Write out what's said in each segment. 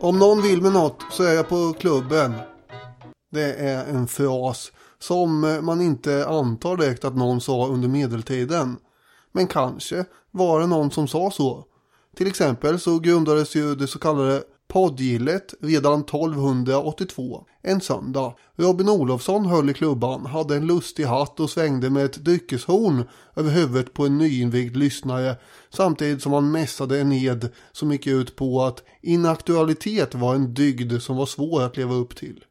Om någon vill med något så är jag på klubben. Det är en fras som man inte antar direkt att någon sa under medeltiden. Men kanske var det någon som sa så. Till exempel så grundades ju det så kallade poddgillet redan 1282, en söndag. Robin Olofsson höll i klubban, hade en lustig hatt och svängde med ett dryckeshorn över huvudet på en nyinvigd lyssnare samtidigt som han mässade en ed som gick ut på att inaktualitet var en dygd som var svår att leva upp till.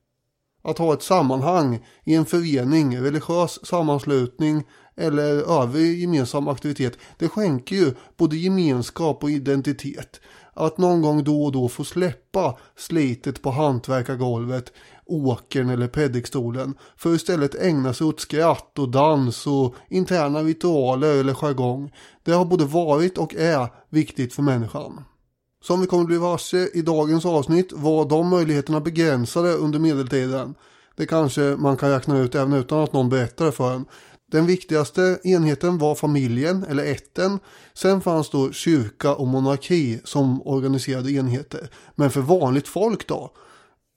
Att ha ett sammanhang i en förening, religiös sammanslutning eller övrig gemensam aktivitet, det skänker ju både gemenskap och identitet. Att någon gång då och då få släppa slitet på hantverkargolvet, åkern eller predikstolen för att istället ägna sig åt skratt och dans och interna ritualer eller jargong. Det har både varit och är viktigt för människan. Som vi kommer bli varse i dagens avsnitt var de möjligheterna begränsade under medeltiden. Det kanske man kan räkna ut även utan att någon berättar det för en. Den viktigaste enheten var familjen eller ätten. Sen fanns då kyrka och monarki som organiserade enheter. Men för vanligt folk då?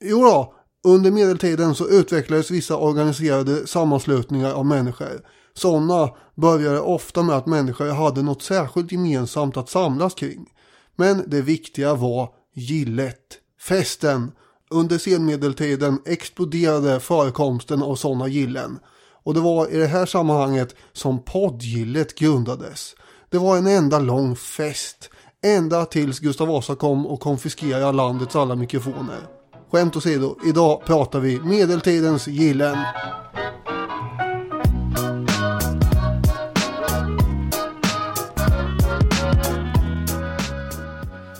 Jo då, under medeltiden så utvecklades vissa organiserade sammanslutningar av människor. Sådana började ofta med att människor hade något särskilt gemensamt att samlas kring. Men det viktiga var gillet, festen. Under senmedeltiden exploderade förekomsten av sådana gillen. Och det var i det här sammanhanget som poddgillet grundades. Det var en enda lång fest. Ända tills Gustav Vasa kom och konfiskerade landets alla mikrofoner. Skämt åsido, idag pratar vi medeltidens gillen.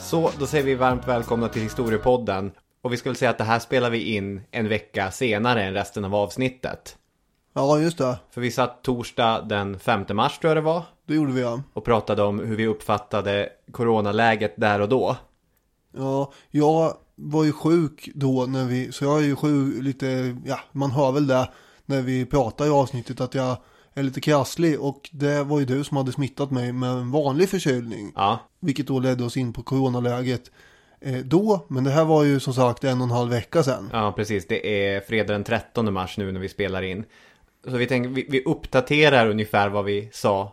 Så, då säger vi varmt välkomna till Historiepodden. Och vi ska väl säga att det här spelar vi in en vecka senare än resten av avsnittet. Ja, just det. För vi satt torsdag den 5 mars tror jag det var. Det gjorde vi ja. Och pratade om hur vi uppfattade coronaläget där och då. Ja, jag var ju sjuk då när vi, så jag är ju sjuk lite, ja, man hör väl det när vi pratar i avsnittet att jag är lite krasslig och det var ju du som hade smittat mig med en vanlig förkylning. Ja. Vilket då ledde oss in på coronaläget eh, då, men det här var ju som sagt en och en halv vecka sedan. Ja, precis. Det är fredag den 13 mars nu när vi spelar in. Så vi tänker, vi, vi uppdaterar ungefär vad vi sa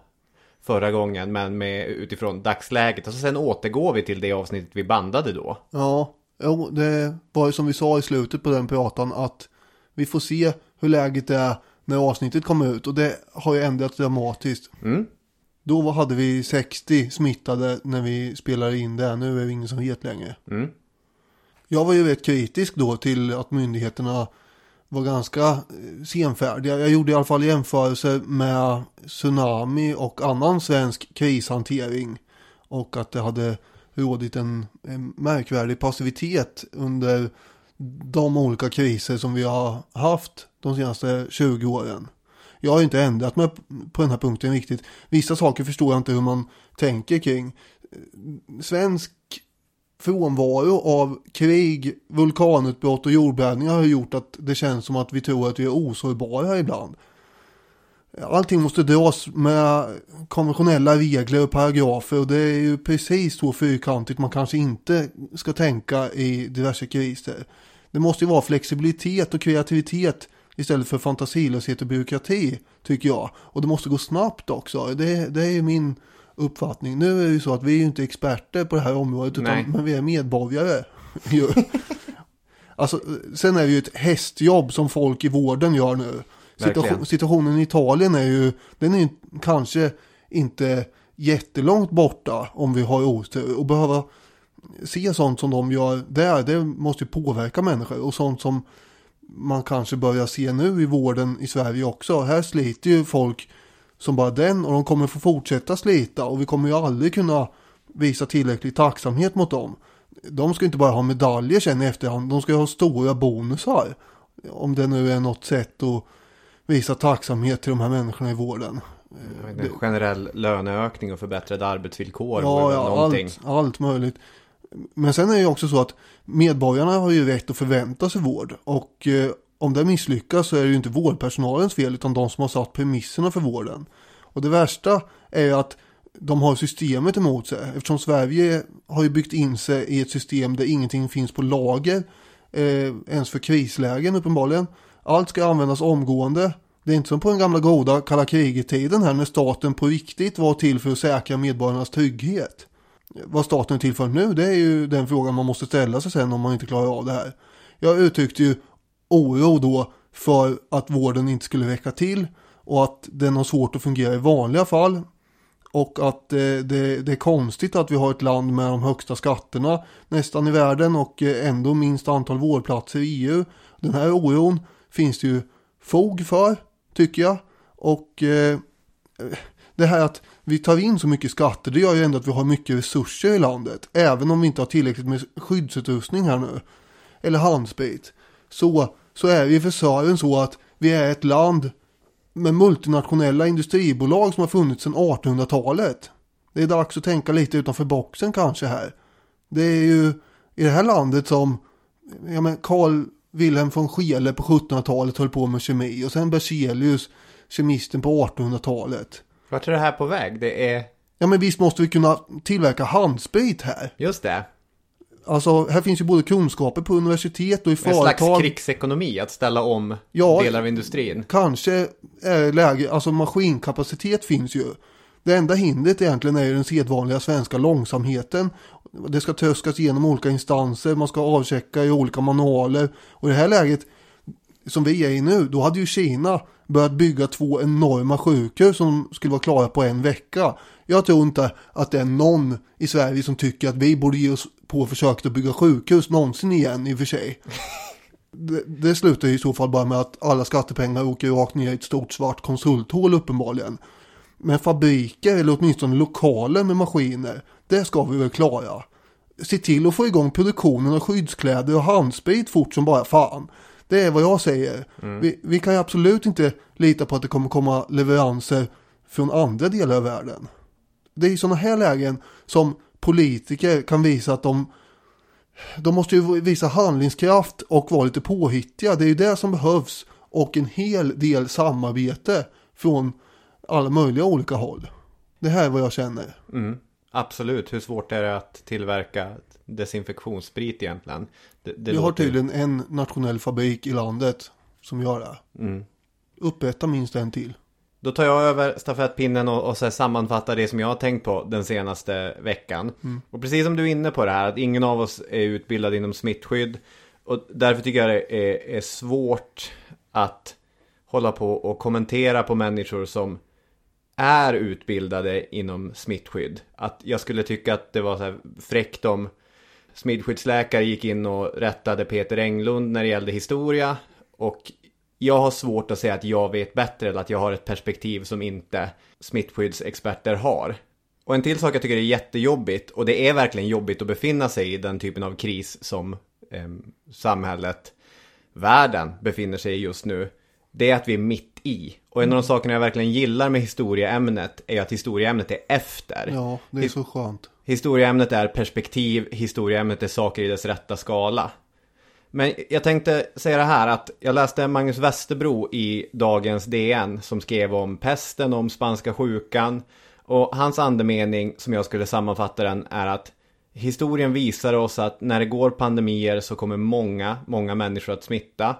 förra gången, men med, utifrån dagsläget. Och så sen återgår vi till det avsnittet vi bandade då. Ja, jo, det var ju som vi sa i slutet på den pratan att vi får se hur läget är när avsnittet kommer ut och det har ju ändrats dramatiskt. Mm. Då hade vi 60 smittade när vi spelade in det, nu är det ingen som vet längre. Mm. Jag var ju rätt kritisk då till att myndigheterna var ganska eh, senfärdiga. Jag gjorde i alla fall jämförelser med tsunami och annan svensk krishantering. Och att det hade rådit en, en märkvärdig passivitet under de olika kriser som vi har haft de senaste 20 åren. Jag har inte ändrat mig på den här punkten riktigt. Vissa saker förstår jag inte hur man tänker kring. Eh, svensk frånvaro av krig, vulkanutbrott och jordbävningar har gjort att det känns som att vi tror att vi är osårbara ibland. Allting måste dras med konventionella regler och paragrafer och det är ju precis så fyrkantigt man kanske inte ska tänka i diverse kriser. Det måste ju vara flexibilitet och kreativitet istället för fantasilöshet och byråkrati tycker jag. Och det måste gå snabbt också. Det, det är ju min uppfattning. Nu är det ju så att vi är ju inte experter på det här området utan men vi är medborgare. alltså, sen är det ju ett hästjobb som folk i vården gör nu. Situation, situationen i Italien är ju, den är ju kanske inte jättelångt borta om vi har otur. Och behöva se sånt som de gör där, det måste ju påverka människor. Och sånt som man kanske börjar se nu i vården i Sverige också. Här sliter ju folk som bara den och de kommer få fortsätta slita och vi kommer ju aldrig kunna visa tillräcklig tacksamhet mot dem. De ska inte bara ha medaljer sen i efterhand, de ska ha stora bonusar. Om det nu är något sätt att visa tacksamhet till de här människorna i vården. En generell löneökning och förbättrade arbetsvillkor. Ja, ja allt, allt möjligt. Men sen är det ju också så att medborgarna har ju rätt att förvänta sig vård. Och eh, om det misslyckas så är det ju inte vårdpersonalens fel utan de som har satt premisserna för vården. Och det värsta är ju att de har systemet emot sig. Eftersom Sverige har ju byggt in sig i ett system där ingenting finns på lager. Eh, ens för krislägen uppenbarligen. Allt ska användas omgående. Det är inte som på den gamla goda kalla kriget-tiden här när staten på riktigt var till för att säkra medborgarnas trygghet. Vad staten är till för nu, det är ju den frågan man måste ställa sig sen om man inte klarar av det här. Jag uttryckte ju oro då för att vården inte skulle räcka till och att den har svårt att fungera i vanliga fall. Och att eh, det, det, är konstigt att vi har ett land med de högsta skatterna nästan i världen och eh, ändå minst antal vårdplatser i EU. Den här oron finns det ju fog för, tycker jag. Och eh, eh, det här att vi tar in så mycket skatter, det gör ju ändå att vi har mycket resurser i landet. Även om vi inte har tillräckligt med skyddsutrustning här nu. Eller handsprit. Så, så är vi för Sören så att vi är ett land med multinationella industribolag som har funnits sedan 1800-talet. Det är dags att tänka lite utanför boxen kanske här. Det är ju i det här landet som ja men Carl Wilhelm von Scheele på 1700-talet höll på med kemi och sen Berzelius, kemisten på 1800-talet. Vart är det här på väg? Det är... Ja men visst måste vi kunna tillverka handsprit här. Just det. Alltså här finns ju både kunskaper på universitet och i En företag. slags krigsekonomi, att ställa om Ja. delar av industrin. Kanske är läge, alltså maskinkapacitet finns ju. Det enda hindret egentligen är ju den sedvanliga svenska långsamheten. Det ska tröskas igenom olika instanser, man ska avchecka i olika manualer. Och i det här läget som vi är i nu, då hade ju Kina börjat bygga två enorma sjukhus som skulle vara klara på en vecka. Jag tror inte att det är någon i Sverige som tycker att vi borde ge oss på försöket att bygga sjukhus någonsin igen i och för sig. Det, det slutar i så fall bara med att alla skattepengar åker rakt ner i ett stort svart konsulthål uppenbarligen. Men fabriker eller åtminstone lokaler med maskiner, det ska vi väl klara. Se till att få igång produktionen av skyddskläder och handsprit fort som bara fan. Det är vad jag säger. Vi, vi kan ju absolut inte lita på att det kommer komma leveranser från andra delar av världen. Det är i sådana här lägen som politiker kan visa att de de måste ju visa handlingskraft och vara lite påhittiga. Det är ju det som behövs. Och en hel del samarbete från alla möjliga olika håll. Det här är vad jag känner. Mm. Absolut, hur svårt är det att tillverka desinfektionssprit egentligen? Det, det Vi har låter ju- tydligen en nationell fabrik i landet som gör det. Mm. Upprätta minst en till. Då tar jag över stafettpinnen och, och så sammanfattar det som jag har tänkt på den senaste veckan. Och precis som du är inne på det här, att ingen av oss är utbildad inom smittskydd. Och därför tycker jag det är, är svårt att hålla på och kommentera på människor som är utbildade inom smittskydd. Att jag skulle tycka att det var så här fräckt om smittskyddsläkare gick in och rättade Peter Englund när det gällde historia. Och jag har svårt att säga att jag vet bättre eller att jag har ett perspektiv som inte smittskyddsexperter har. Och en till sak jag tycker är jättejobbigt, och det är verkligen jobbigt att befinna sig i den typen av kris som eh, samhället, världen befinner sig i just nu. Det är att vi är mitt i. Och en av de sakerna jag verkligen gillar med historieämnet är att historieämnet är efter. Ja, det är så skönt. Historieämnet är perspektiv, historieämnet är saker i dess rätta skala. Men jag tänkte säga det här att jag läste Magnus Westerbro i dagens DN som skrev om pesten, om spanska sjukan. Och hans andemening som jag skulle sammanfatta den är att historien visar oss att när det går pandemier så kommer många, många människor att smitta.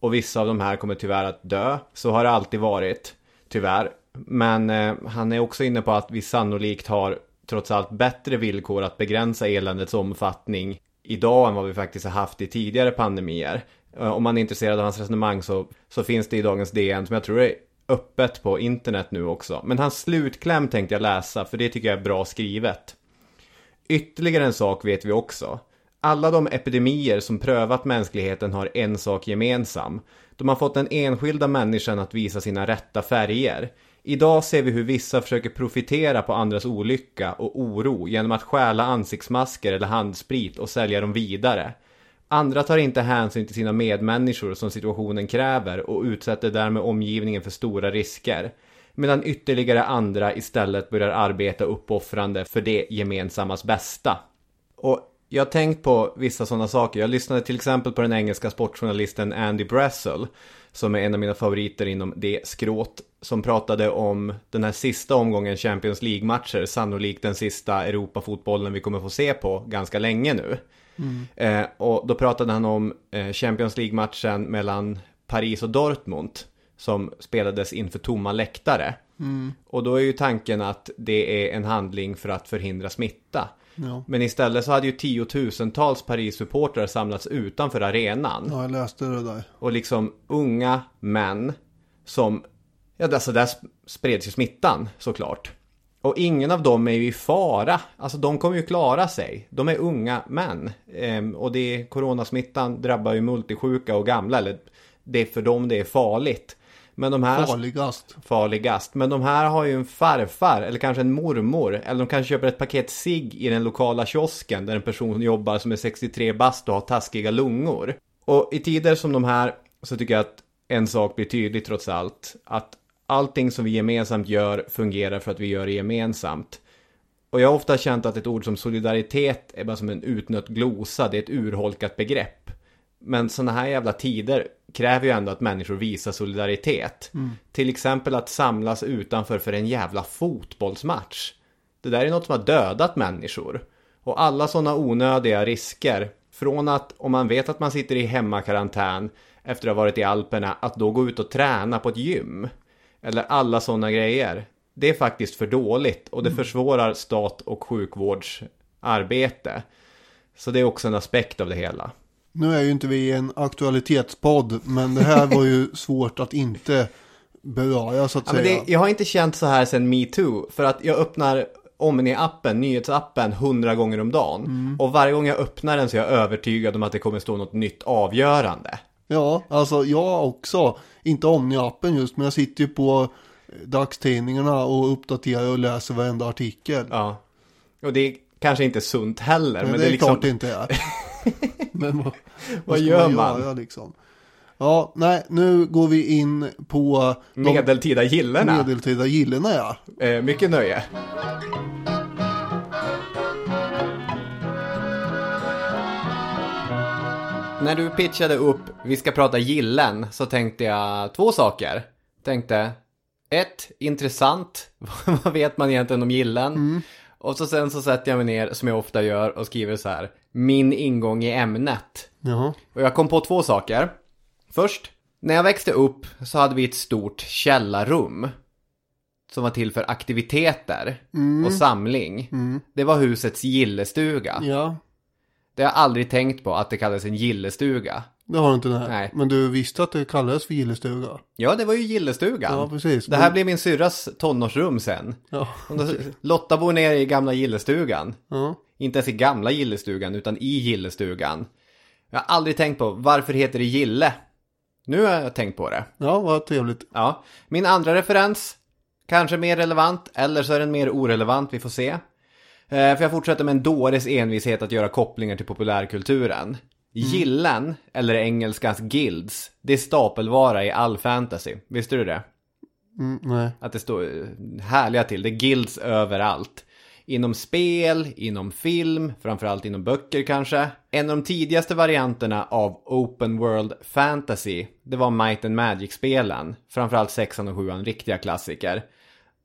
Och vissa av de här kommer tyvärr att dö. Så har det alltid varit, tyvärr. Men eh, han är också inne på att vi sannolikt har trots allt bättre villkor att begränsa eländets omfattning idag än vad vi faktiskt har haft i tidigare pandemier. Eh, om man är intresserad av hans resonemang så, så finns det i dagens DN som jag tror är öppet på internet nu också. Men hans slutkläm tänkte jag läsa för det tycker jag är bra skrivet. Ytterligare en sak vet vi också. Alla de epidemier som prövat mänskligheten har en sak gemensam. De har fått den enskilda människan att visa sina rätta färger. Idag ser vi hur vissa försöker profitera på andras olycka och oro genom att stjäla ansiktsmasker eller handsprit och sälja dem vidare. Andra tar inte hänsyn till sina medmänniskor som situationen kräver och utsätter därmed omgivningen för stora risker. Medan ytterligare andra istället börjar arbeta uppoffrande för det gemensammas bästa. Och Jag har tänkt på vissa sådana saker. Jag lyssnade till exempel på den engelska sportjournalisten Andy Brassel. Som är en av mina favoriter inom det skråt. Som pratade om den här sista omgången Champions League-matcher. Sannolikt den sista Europafotbollen vi kommer få se på ganska länge nu. Mm. Eh, och då pratade han om eh, Champions League-matchen mellan Paris och Dortmund. Som spelades inför tomma läktare. Mm. Och då är ju tanken att det är en handling för att förhindra smitta. Ja. Men istället så hade ju tiotusentals Paris-supportrar samlats utanför arenan. Ja, jag läste det där. Och liksom unga män som, ja alltså där spreds ju smittan såklart. Och ingen av dem är ju i fara. Alltså de kommer ju klara sig. De är unga män. Ehm, och det coronasmittan drabbar ju multisjuka och gamla. Eller det är för dem det är farligt. Men de här... Farligast. Farligast. Men de här har ju en farfar eller kanske en mormor. Eller de kanske köper ett paket sig i den lokala kiosken där en person jobbar som är 63 bast och har taskiga lungor. Och i tider som de här så tycker jag att en sak blir tydlig trots allt. Att allting som vi gemensamt gör fungerar för att vi gör det gemensamt. Och jag har ofta känt att ett ord som solidaritet är bara som en utnött glosa, det är ett urholkat begrepp. Men sådana här jävla tider kräver ju ändå att människor visar solidaritet. Mm. Till exempel att samlas utanför för en jävla fotbollsmatch. Det där är något som har dödat människor. Och alla sådana onödiga risker. Från att om man vet att man sitter i hemmakarantän efter att ha varit i Alperna, att då gå ut och träna på ett gym. Eller alla sådana grejer. Det är faktiskt för dåligt och det mm. försvårar stat och sjukvårdsarbete. Så det är också en aspekt av det hela. Nu är ju inte vi en aktualitetspodd, men det här var ju svårt att inte beröra så att ja, säga. Det, jag har inte känt så här sedan metoo, för att jag öppnar Omni-appen, nyhetsappen, hundra gånger om dagen. Mm. Och varje gång jag öppnar den så är jag övertygad om att det kommer stå något nytt avgörande. Ja, alltså jag också. Inte Omni-appen just, men jag sitter ju på dagstidningarna och uppdaterar och läser varenda artikel. Ja. Och det är kanske inte sunt heller. Nej, men det är, det är liksom... klart det inte är. Men vad, vad gör man? Göra, liksom? Ja, nej, nu går vi in på medeltida gillena. Medeltida gillena, ja. Eh, mycket nöje. När du pitchade upp vi ska prata gillen så tänkte jag två saker. Tänkte ett, intressant. Vad vet man egentligen om gillen? Mm. Och så sen så sätter jag mig ner, som jag ofta gör, och skriver så här. Min ingång i ämnet. Jaha. Och jag kom på två saker. Först, när jag växte upp så hade vi ett stort källarrum. Som var till för aktiviteter mm. och samling. Mm. Det var husets gillestuga. Ja. Det har jag aldrig tänkt på att det kallades en gillestuga. Det har du inte nej. nej. Men du visste att det kallades för gillestuga? Ja, det var ju gillestugan. Ja, precis. Det här blev min syrras tonårsrum sen. Ja. Lotta bor nere i gamla gillestugan. Ja. Inte ens i gamla gillestugan, utan i gillestugan. Jag har aldrig tänkt på varför heter det gille. Nu har jag tänkt på det. Ja, vad trevligt. Ja. Min andra referens, kanske mer relevant, eller så är den mer orelevant, vi får se. Eh, för jag fortsätter med en dåres envishet att göra kopplingar till populärkulturen. Mm. Gillen, eller engelskans guilds, det är stapelvara i all fantasy. Visste du det? Mm, nej. Att det står eh, härliga till. Det är guilds överallt. Inom spel, inom film, framförallt inom böcker kanske. En av de tidigaste varianterna av Open World Fantasy, det var Might and Magic-spelen. Framförallt sexan och sjuan, riktiga klassiker.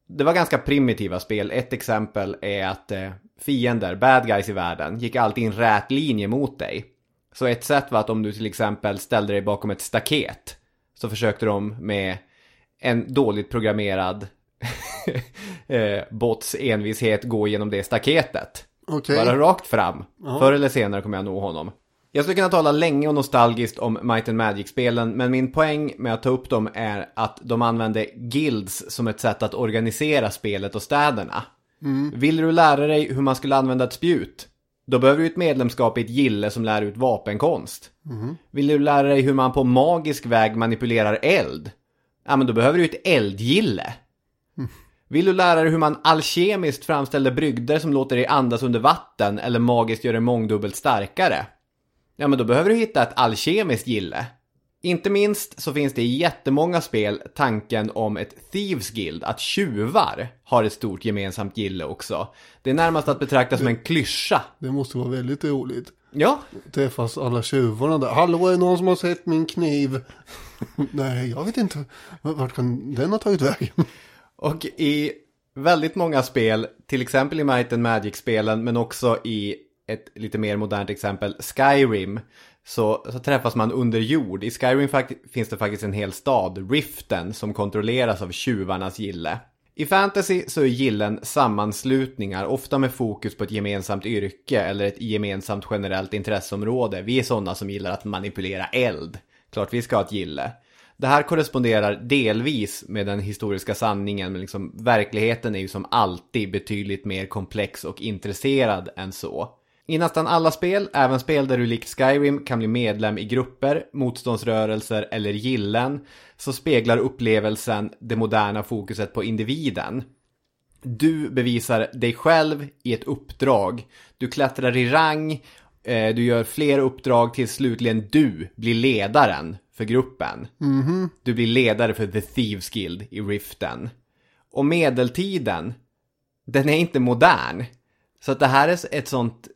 Det var ganska primitiva spel. Ett exempel är att eh, fiender, bad guys i världen, gick alltid i en rät linje mot dig. Så ett sätt var att om du till exempel ställde dig bakom ett staket så försökte de med en dåligt programmerad eh, bots envishet gå igenom det staketet. Okay. Bara rakt fram. Aha. Förr eller senare kommer jag nå honom. Jag skulle kunna tala länge och nostalgiskt om Might and Magic-spelen, men min poäng med att ta upp dem är att de använde guilds som ett sätt att organisera spelet och städerna. Mm. Vill du lära dig hur man skulle använda ett spjut? Då behöver du ett medlemskap i ett gille som lär ut vapenkonst. Mm. Vill du lära dig hur man på magisk väg manipulerar eld? Ja, men då behöver du ett eldgille. Mm. Vill du lära dig hur man alkemiskt framställer brygder som låter dig andas under vatten eller magiskt gör dig mångdubbelt starkare? Ja, men då behöver du hitta ett alkemiskt gille. Inte minst så finns det i jättemånga spel tanken om ett Thieves Guild, att tjuvar har ett stort gemensamt gille också. Det är närmast att betrakta som en klyscha. Det måste vara väldigt roligt. Ja, Träffas alla tjuvarna där. Hallå, är det någon som har sett min kniv? Nej, jag vet inte. Vart kan den ha tagit vägen? och i väldigt många spel, till exempel i Might and Magic-spelen, men också i ett lite mer modernt exempel, Skyrim, så, så träffas man under jord. I Skyrim finns det faktiskt en hel stad, Riften, som kontrolleras av tjuvarnas gille. I fantasy så är gillen sammanslutningar, ofta med fokus på ett gemensamt yrke eller ett gemensamt generellt intresseområde. Vi är sådana som gillar att manipulera eld. Klart vi ska ha ett gille. Det här korresponderar delvis med den historiska sanningen, men liksom, verkligheten är ju som alltid betydligt mer komplex och intresserad än så. I nästan alla spel, även spel där du likt Skyrim kan bli medlem i grupper, motståndsrörelser eller gillen, så speglar upplevelsen det moderna fokuset på individen. Du bevisar dig själv i ett uppdrag. Du klättrar i rang, eh, du gör fler uppdrag tills slutligen du blir ledaren för gruppen. Du blir ledare för The Thieves Guild i Riften. Och medeltiden, den är inte modern. Så att det här är ett sånt,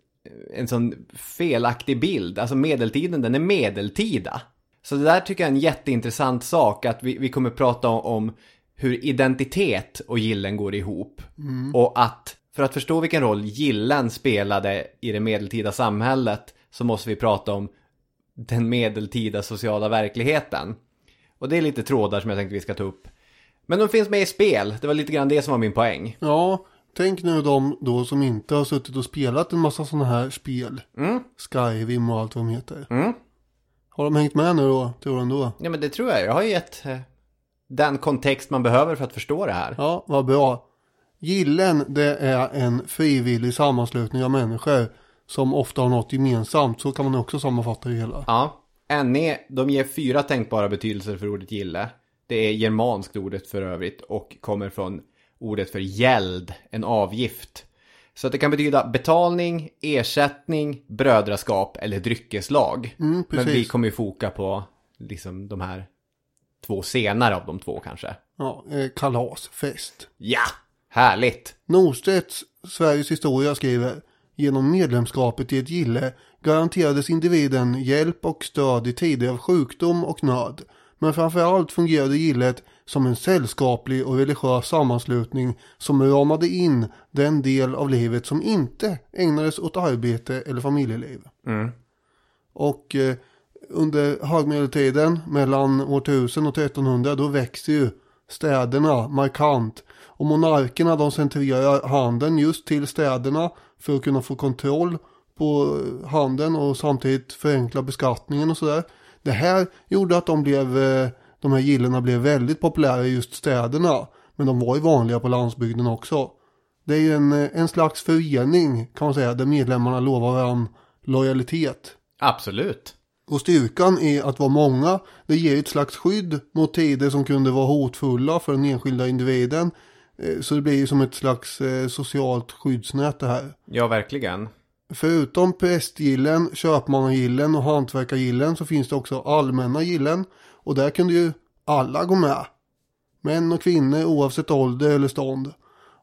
en sån felaktig bild. Alltså medeltiden, den är medeltida. Så det där tycker jag är en jätteintressant sak, att vi, vi kommer prata om, hur identitet och gillen går ihop. Och att, för att förstå vilken roll gillen spelade i det medeltida samhället, så måste vi prata om den medeltida sociala verkligheten. Och det är lite trådar som jag tänkte vi ska ta upp. Men de finns med i spel, det var lite grann det som var min poäng. Ja, tänk nu de då som inte har suttit och spelat en massa sådana här spel. Mm. Skyrim och allt vad de heter. Mm. Har de hängt med nu då, tror du ändå? Ja men det tror jag, jag har ju gett eh, den kontext man behöver för att förstå det här. Ja, vad bra. Gillen, det är en frivillig sammanslutning av människor som ofta har något gemensamt. Så kan man också sammanfatta det hela. Ja. NE, de ger fyra tänkbara betydelser för ordet gille. Det är germanskt ordet för övrigt och kommer från ordet för gäld, en avgift. Så att det kan betyda betalning, ersättning, brödraskap eller dryckeslag. Mm, Men vi kommer ju foka på liksom de här två senare av de två kanske. Ja, eh, kalasfest. Ja, härligt! Norstedts Sveriges historia skriver Genom medlemskapet i ett gille garanterades individen hjälp och stöd i tider av sjukdom och nöd. Men framförallt fungerade gillet som en sällskaplig och religiös sammanslutning som ramade in den del av livet som inte ägnades åt arbete eller familjeliv. Mm. Och eh, under högmedeltiden mellan år 1000 och 1300 då växer ju städerna markant. Och monarkerna de centrerar handeln just till städerna för att kunna få kontroll på eh, handeln och samtidigt förenkla beskattningen och sådär. Det här gjorde att de blev, eh, de här gillena blev väldigt populära i just städerna. Men de var ju vanliga på landsbygden också. Det är ju en, eh, en slags förening kan man säga där medlemmarna lovar varandra lojalitet. Absolut. Och styrkan i att vara många, det ger ett slags skydd mot tider som kunde vara hotfulla för den enskilda individen. Eh, Så det blir ju som ett slags socialt skyddsnät det här. Ja, verkligen. Förutom prästgillen, köpmannagillen och hantverkargillen så finns det också allmänna gillen. Och där kunde ju alla gå med. Män och kvinnor oavsett ålder eller stånd.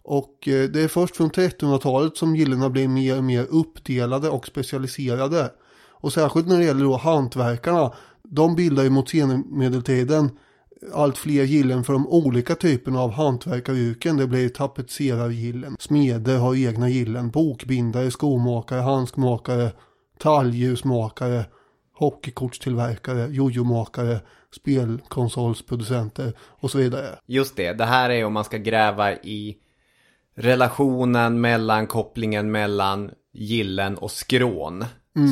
Och eh, det är först från 1300-talet som gillena blir mer och mer uppdelade och specialiserade. Och särskilt när det gäller då hantverkarna. De bildar ju mot senmedeltiden allt fler gillen för de olika typerna av hantverkaryrken. Det blir tapetserargillen, smeder har egna gillen, bokbindare, skomakare, handskmakare, talljusmakare, hockeykortstillverkare, jojomakare, spelkonsolsproducenter och så vidare. Just det, det här är om man ska gräva i relationen mellan kopplingen mellan gillen och skrån.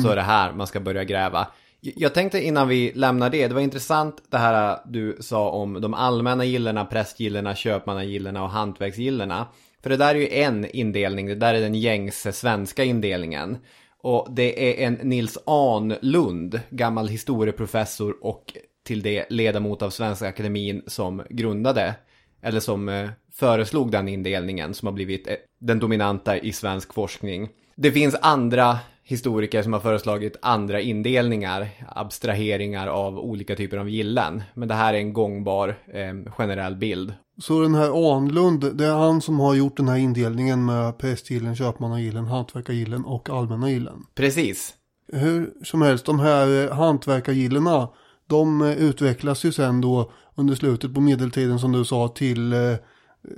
Så är det här man ska börja gräva. Jag tänkte innan vi lämnar det, det var intressant det här du sa om de allmänna gillena, prästgillena, köpmannagillena och hantverksgillena. För det där är ju en indelning, det där är den gängse svenska indelningen. Och det är en Nils Ahnlund, gammal historieprofessor och till det ledamot av Svenska Akademin som grundade, eller som eh, föreslog den indelningen som har blivit eh, den dominanta i svensk forskning. Det finns andra historiker som har föreslagit andra indelningar, abstraheringar av olika typer av gillen. Men det här är en gångbar eh, generell bild. Så den här Arnlund, det är han som har gjort den här indelningen med prästgillen, köpmannagillen, hantverkargillen och allmänna gillen. Precis. Hur som helst, de här eh, hantverkargillena, de eh, utvecklas ju sen då under slutet på medeltiden som du sa till eh,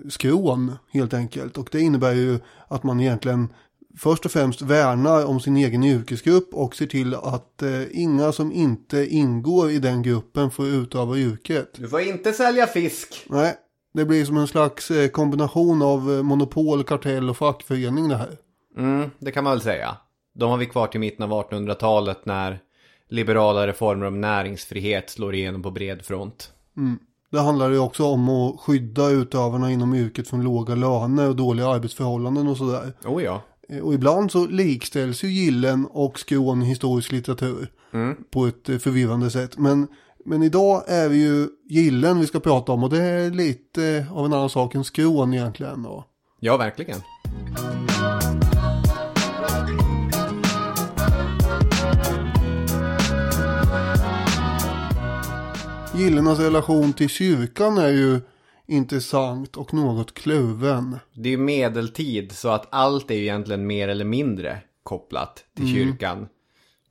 skrån helt enkelt. Och det innebär ju att man egentligen först och främst värnar om sin egen yrkesgrupp och ser till att eh, inga som inte ingår i den gruppen får utöva yrket. Du får inte sälja fisk. Nej, det blir som en slags eh, kombination av eh, monopol, kartell och fackförening det här. Mm, det kan man väl säga. De har vi kvar till mitten av 1800-talet när liberala reformer om näringsfrihet slår igenom på bred front. Mm. Det handlar ju också om att skydda utövarna inom yrket från låga löner och dåliga arbetsförhållanden och sådär. Oh ja. Eh, Och ibland så likställs ju gillen och skrån i historisk litteratur Mm. på ett eh, förvirrande sätt. Men, men idag är vi ju gillen vi ska prata om och det är lite av en annan sak än skrån egentligen. Då. Ja, verkligen. Gillenas relation till kyrkan är ju intressant och något kluven. Det är ju medeltid så att allt är ju egentligen mer eller mindre kopplat till kyrkan.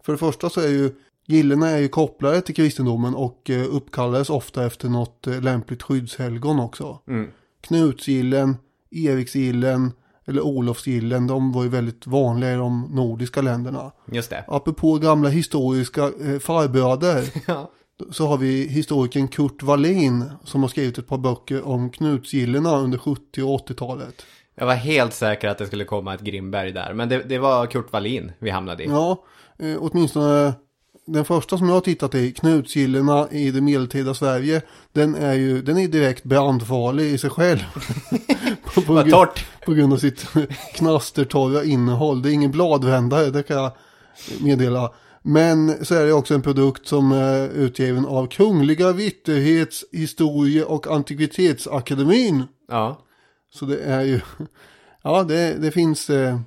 För det första så är ju gillena är ju kopplade till kristendomen och eh, uppkallades ofta efter något eh, lämpligt skyddshelgon också. Mm. Knutsgillen, Eriksgillen eller Olofsgillen, de var ju väldigt vanliga i de nordiska länderna. Just det. Apropå gamla historiska eh, farbröder Ja. Så har vi historikern Kurt Wallin som har skrivit ett par böcker om Knutsgillena under 70 och 80-talet. Jag var helt säker att det skulle komma ett Grimberg där. Men det, det var Kurt Wallin vi hamnade i. Ja, eh, åtminstone den första som jag har tittat i, Knutsgillena i det medeltida Sverige, den är ju den är direkt brandfarlig i sig själv. på, på, Vad gru- torrt. på grund av sitt knastertorra innehåll. Det är ingen bladvändare, det kan jag meddela. Men så är det också en produkt som är utgiven av Kungliga Vitterhets-, Historie och Antikvitetsakademin. Ja. Så det är ju, ja det, det finns eh,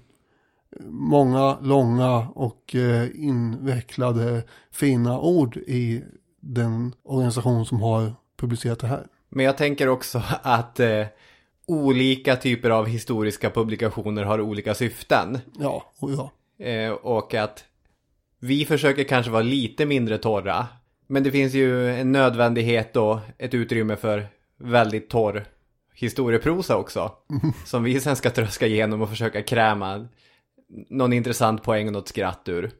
många långa och eh, invecklade fina ord i den organisation som har publicerat det här. Men jag tänker också att eh, olika typer av historiska publikationer har olika syften. Ja, och ja. Eh, och att vi försöker kanske vara lite mindre torra. Men det finns ju en nödvändighet och ett utrymme för väldigt torr historieprosa också. Som vi sen ska tröska igenom och försöka kräma någon intressant poäng och något skratt ur.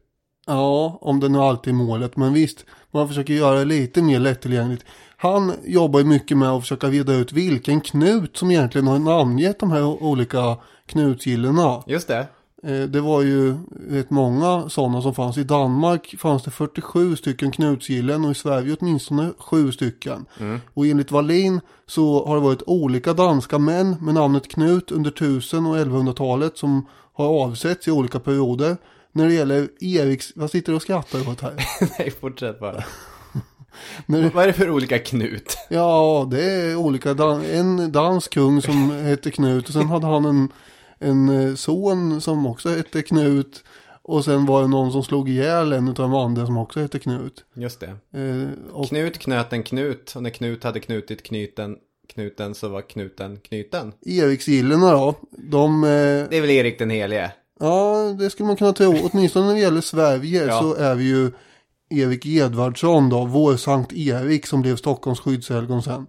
Ja, om det nu alltid är målet. Men visst, man försöker göra det lite mer lättillgängligt. Han jobbar ju mycket med att försöka reda ut vilken knut som egentligen har namngett de här olika knutsgillena. Just det. Eh, Det var ju rätt många sådana som fanns. I Danmark fanns det 47 stycken knutsgillen och i Sverige åtminstone 7 stycken. Och enligt Wallin så har det varit olika danska män med namnet Knut under 1000 och 1100-talet som har avsetts i olika perioder. När det gäller Eriks, vad sitter du och skrattar åt här? Nej, fortsätt bara. Det, Vad är det för olika knut? ja, det är olika, dan, en dansk kung som hette Knut och sen hade han en, en eh, son som också hette Knut. Och sen var det någon som slog ihjäl en av de andra som också hette Knut. Just det. Eh, och, Knut knöt en knut och när Knut hade knutit knyten, knuten så var knuten knyten. Eriksgillena då, de, eh, Det är väl Erik den helige? ja det skulle man kunna tro, åtminstone när det gäller Sverige Ja. så är vi ju Erik Edvardsson då, vår Sankt Erik som blev Stockholms skyddshelgon sen.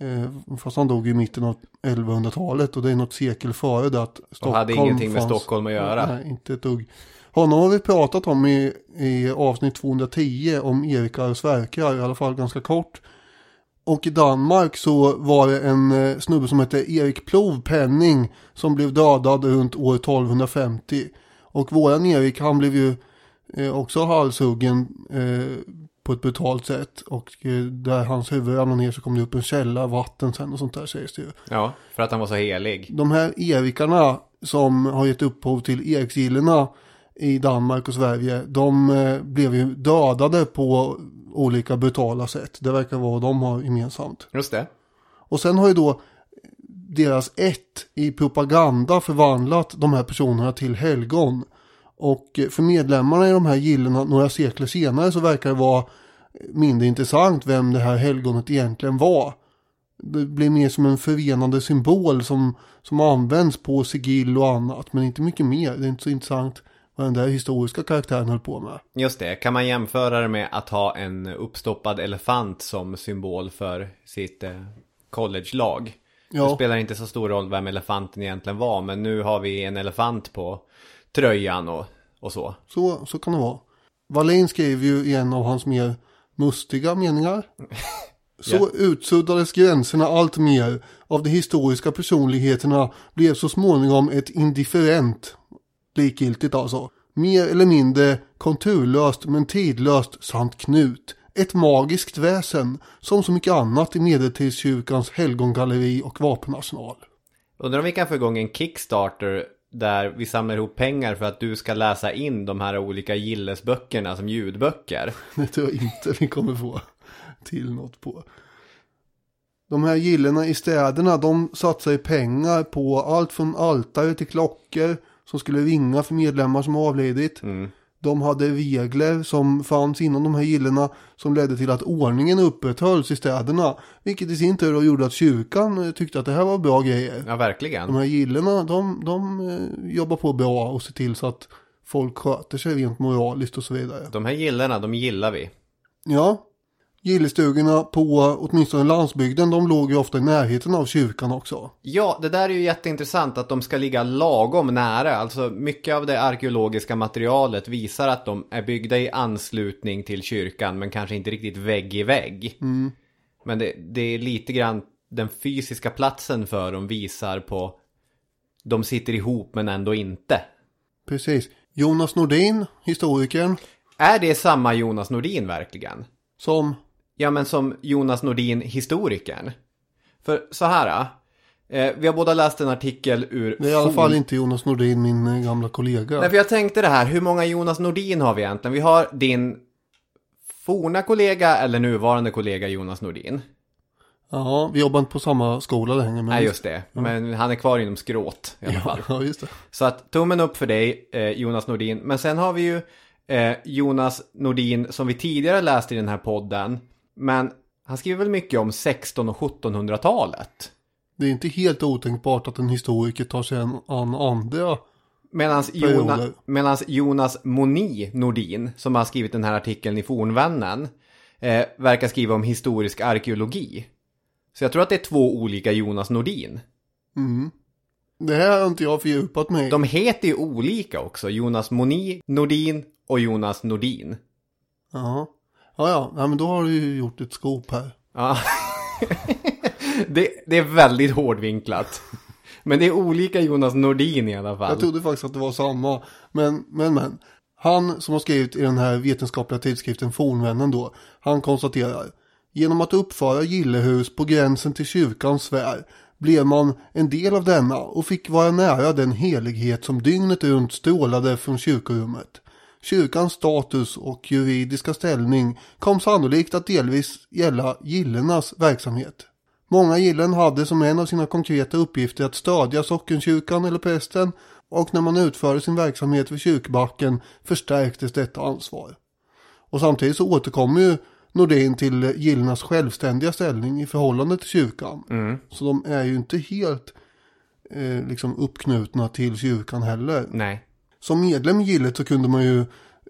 Eh, fast han dog i mitten av 1100-talet och det är något sekel före det att Stockholm Och hade ingenting med fanns. Stockholm att göra. Nej, inte ett dugg. Honom har vi pratat om i, i avsnitt 210 om Erika och Sverker, i alla fall ganska kort. Och i Danmark så var det en eh, snubbe som hette Erik Plovpenning som blev dödad runt år 1250. Och våran Erik han blev ju eh, också halshuggen eh, på ett brutalt sätt. Och eh, där hans huvud ramlade ner så kom det upp en källa, vatten sen och sånt där sägs det ju. Ja, för att han var så helig. De här Erikarna som har gett upphov till Eriksgillena i Danmark och Sverige, de eh, blev ju dödade på olika brutala sätt. Det verkar vara vad de har gemensamt. Just det. Och sen har ju då deras ett i propaganda förvandlat de här personerna till helgon. Och för medlemmarna i de här gillena några sekler senare så verkar det vara mindre intressant vem det här helgonet egentligen var. Det blir mer som en förenande symbol som, som används på sigill och annat. Men inte mycket mer. Det är inte så intressant vad den där historiska karaktären höll på med. Just det, kan man jämföra det med att ha en uppstoppad elefant som symbol för sitt eh, college-lag? Ja. Det spelar inte så stor roll vem elefanten egentligen var, men nu har vi en elefant på tröjan och, och så. Så, så kan det vara. Wallin skrev ju i en av hans mer mustiga meningar. Så Ja. utsuddades gränserna allt mer av de historiska personligheterna blev så småningom ett indifferent, likgiltigt alltså, mer eller mindre konturlöst men tidlöst samt Knut. Ett magiskt väsen, som så mycket annat i medeltidskyrkans helgongalleri och vapenarsenal. Undrar om vi kan få igång en Kickstarter där vi samlar ihop pengar för att du ska läsa in de här olika gillesböckerna som ljudböcker. Det tror jag inte vi kommer få till något på. De här gillena i städerna de satsar ju pengar på allt från altare till klockor som skulle ringa för medlemmar som avlidit. Mm. De hade regler som fanns inom de här gillena som ledde till att ordningen upprätthölls i städerna. Vilket i sin tur gjorde att kyrkan eh, tyckte att det här var bra grejer. Ja, verkligen. De här gillena de, de eh, jobbar på bra och ser till så att folk sköter sig rent moraliskt och så vidare. De här gillena, de gillar vi. Ja, gillestugorna på åtminstone landsbygden de låg ju ofta i närheten av kyrkan också. Ja, det där är ju jätteintressant att de ska ligga lagom nära. Alltså mycket av det arkeologiska materialet visar att de är byggda i anslutning till kyrkan men kanske inte riktigt vägg i vägg. Men det, det är lite grann den fysiska platsen för dem visar på de sitter ihop men ändå inte. Precis. Jonas Nordin, historikern, Är det samma Jonas Nordin verkligen? som Ja, men som Jonas Nordin, historikern. För så här, eh, vi har båda läst en artikel ur... det är i alla fall inte Jonas Nordin, min eh, gamla kollega. Nej, för jag tänkte det här, hur många Jonas Nordin har vi egentligen? Vi har din forna kollega eller nuvarande kollega Jonas Nordin. Ja, vi jobbar inte på samma skola längre. Men Nej, just det. Men han är kvar inom skråt i alla fall. Ja, just det. Så att tummen upp för dig, eh, Jonas Nordin. Men sen har vi ju eh, Jonas Nordin som vi tidigare läste i den här podden. Men han skriver väl mycket om 16 och 1700-talet. Det är inte helt otänkbart att en historiker tar sig an, an andra. Medan Perioder. Jona, medans Jonas Moni Nordin, som har skrivit den här artikeln i Fornvännen, eh, verkar skriva om historisk arkeologi. Så jag tror att det är två olika Jonas Nordin. Det här har inte jag fördjupat mig. De heter ju olika också, Jonas Moni Nordin och Jonas Nordin. Ja, ja, ja. Nej, men då har du ju gjort ett skop här. Ja. det, det är väldigt hårdvinklat. Men det är olika Jonas Nordin i alla fall. Jag trodde faktiskt att det var samma. Men, men, men. Han som har skrivit i den här vetenskapliga tidskriften Fornvännen då. Han konstaterar. Genom att uppföra gillehus på gränsen till kyrkans sfär blev man en del av denna och fick vara nära den helighet som dygnet runt strålade från kyrkorummet. Kyrkans status och juridiska ställning kom sannolikt att delvis gälla gillenas verksamhet. Många gillen hade som en av sina konkreta uppgifter att stödja sockenkyrkan eller prästen och när man utförde sin verksamhet vid kyrkbacken förstärktes detta ansvar. Och samtidigt så återkommer ju Nordin till gillenas självständiga ställning i förhållande till kyrkan. Så de är ju inte helt eh, liksom uppknutna till kyrkan heller. Nej. Som medlem i gillet så kunde man ju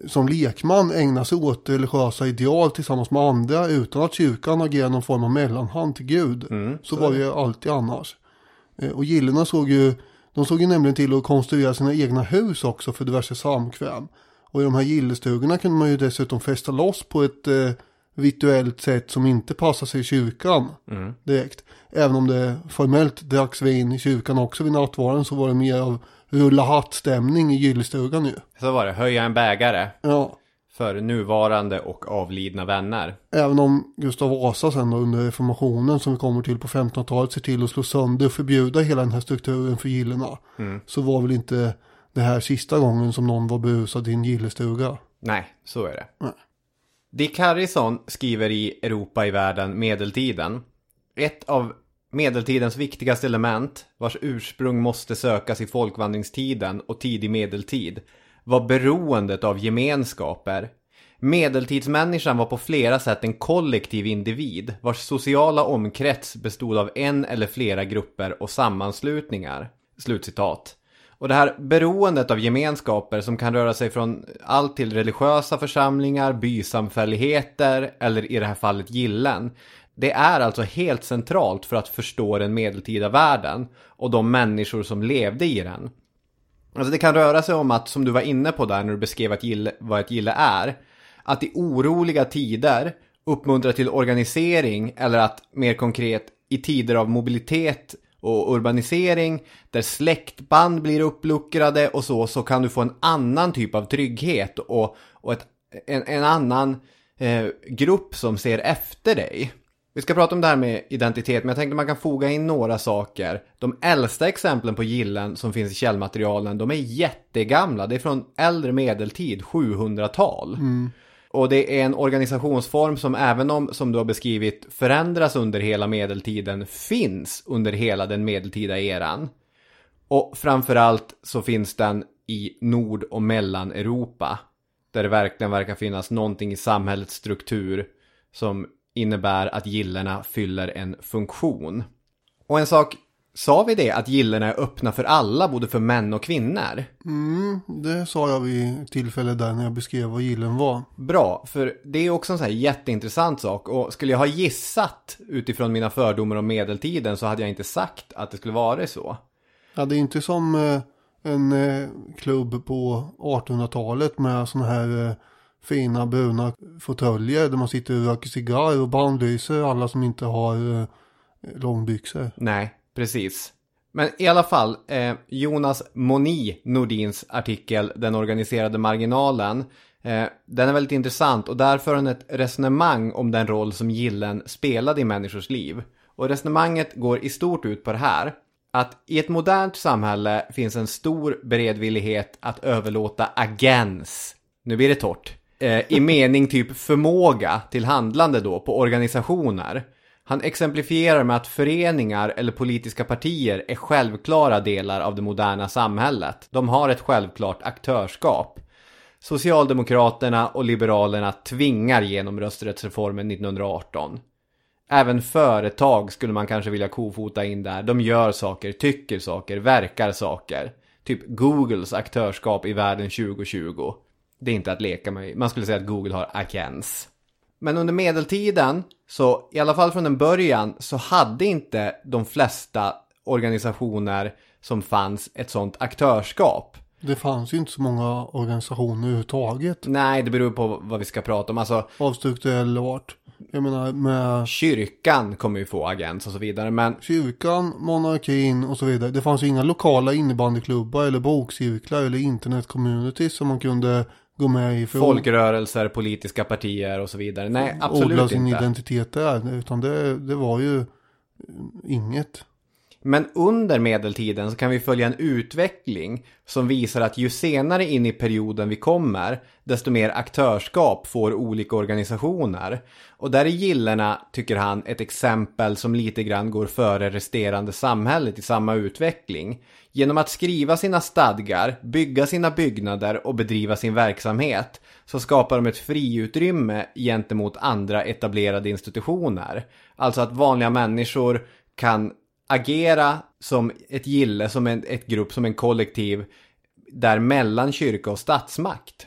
som lekman ägna sig åt religiösa ideal tillsammans med andra utan att kyrkan agerar någon form av mellanhand till Gud. så var det ju alltid annars. Eh, Och gillena såg ju, de såg ju nämligen till att konstruera sina egna hus också för diverse samkväm. Och i de här gillestugorna kunde man ju dessutom fästa loss på ett eh, rituellt sätt som inte passar sig i kyrkan direkt. Även om det formellt dracks vin i kyrkan också vid nattvarden så var det mer av rulla hatt-stämning i gillestugan ju. Så var det, höja en bägare Ja, för nuvarande och avlidna vänner. även om Gustav Vasa sen då under reformationen som vi kommer till på 1500-talet ser till att slå sönder och förbjuda hela den här strukturen för gillena. Så var väl inte det här sista gången som någon var berusad i en gillestuga. Nej, så är det. Nej. Dick Harrison skriver i Europa i världen medeltiden. Ett av medeltidens viktigaste element, vars ursprung måste sökas i folkvandringstiden och tidig medeltid, var beroendet av gemenskaper. Medeltidsmänniskan var på flera sätt en kollektiv individ vars sociala omkrets bestod av en eller flera grupper och sammanslutningar. Slutcitat. Och det här beroendet av gemenskaper som kan röra sig från allt till religiösa församlingar, bysamfälligheter eller i det här fallet gillen. Det är alltså helt centralt för att förstå den medeltida världen och de människor som levde i den. Alltså det kan röra sig om att, som du var inne på där när du beskrev att gille, vad ett gille är, att i oroliga tider uppmuntra till organisering eller att mer konkret i tider av mobilitet och urbanisering där släktband blir uppluckrade och så, så kan du få en annan typ av trygghet och, och ett, en, en annan eh, grupp som ser efter dig. Vi ska prata om det här med identitet, men jag tänkte man kan foga in några saker. De äldsta exemplen på gillen som finns i källmaterialen, de är jättegamla. Det är från äldre medeltid, 700-tal. Mm. Och det är en organisationsform som även om, som du har beskrivit, förändras under hela medeltiden, finns under hela den medeltida eran. Och framförallt så finns den i Nord och Mellaneuropa. Där det verkligen verkar finnas någonting i samhällets struktur som innebär att gillena fyller en funktion. Och en sak, sa vi det, att gillena är öppna för alla, både för män och kvinnor? Mm, det sa jag vid tillfälle där när jag beskrev vad gillen var. Bra, för det är också en sån här jätteintressant sak. Och skulle jag ha gissat utifrån mina fördomar om medeltiden så hade jag inte sagt att det skulle vara så. Ja, det är inte som eh, en eh, klubb på 1800-talet med sådana här eh, fina bruna fåtöljer där man sitter och röker cigarr och bandlyser alla som inte har eh, långbyxor. Nej, precis. Men i alla fall, eh, Jonas Moni Nordins artikel Den organiserade marginalen. Eh, den är väldigt intressant och där för han ett resonemang om den roll som gillen spelade i människors liv. Och resonemanget går i stort ut på det här. Att i ett modernt samhälle finns en stor beredvillighet att överlåta agens. Nu blir det torrt. Eh, I mening typ förmåga till handlande då på organisationer. Han exemplifierar med att föreningar eller politiska partier är självklara delar av det moderna samhället. De har ett självklart aktörskap. Socialdemokraterna och Liberalerna tvingar genom rösträttsreformen 1918. Även företag skulle man kanske vilja kofota in där. De gör saker, tycker saker, verkar saker. Typ Googles aktörskap i världen 2020. Det är inte att leka med. Man skulle säga att Google har agens. Men under medeltiden, så i alla fall från en början, så hade inte de flesta organisationer som fanns ett sånt aktörskap. Det fanns ju inte så många organisationer överhuvudtaget Nej, det beror på vad vi ska prata om. Alltså, av strukturell art. Jag menar med kyrkan kommer ju få agens och så vidare, men kyrkan, monarkin och så vidare. Det fanns ju inga lokala innebandyklubbar eller bokcirklar eller internetcommunities som man kunde gå med i för folkrörelser, politiska partier och så vidare. Nej, odla absolut sin inte. identitet där. Utan det, det var ju inget. Men under medeltiden så kan vi följa en utveckling som visar att ju senare in i perioden vi kommer, desto mer aktörskap får olika organisationer. Och där är gillena, tycker han, ett exempel som lite grann går före resterande samhället i samma utveckling. Genom att skriva sina stadgar, bygga sina byggnader och bedriva sin verksamhet så skapar de ett friutrymme gentemot andra etablerade institutioner. Alltså att vanliga människor kan agera som ett gille, som en, ett grupp, som en kollektiv där mellan kyrka och statsmakt.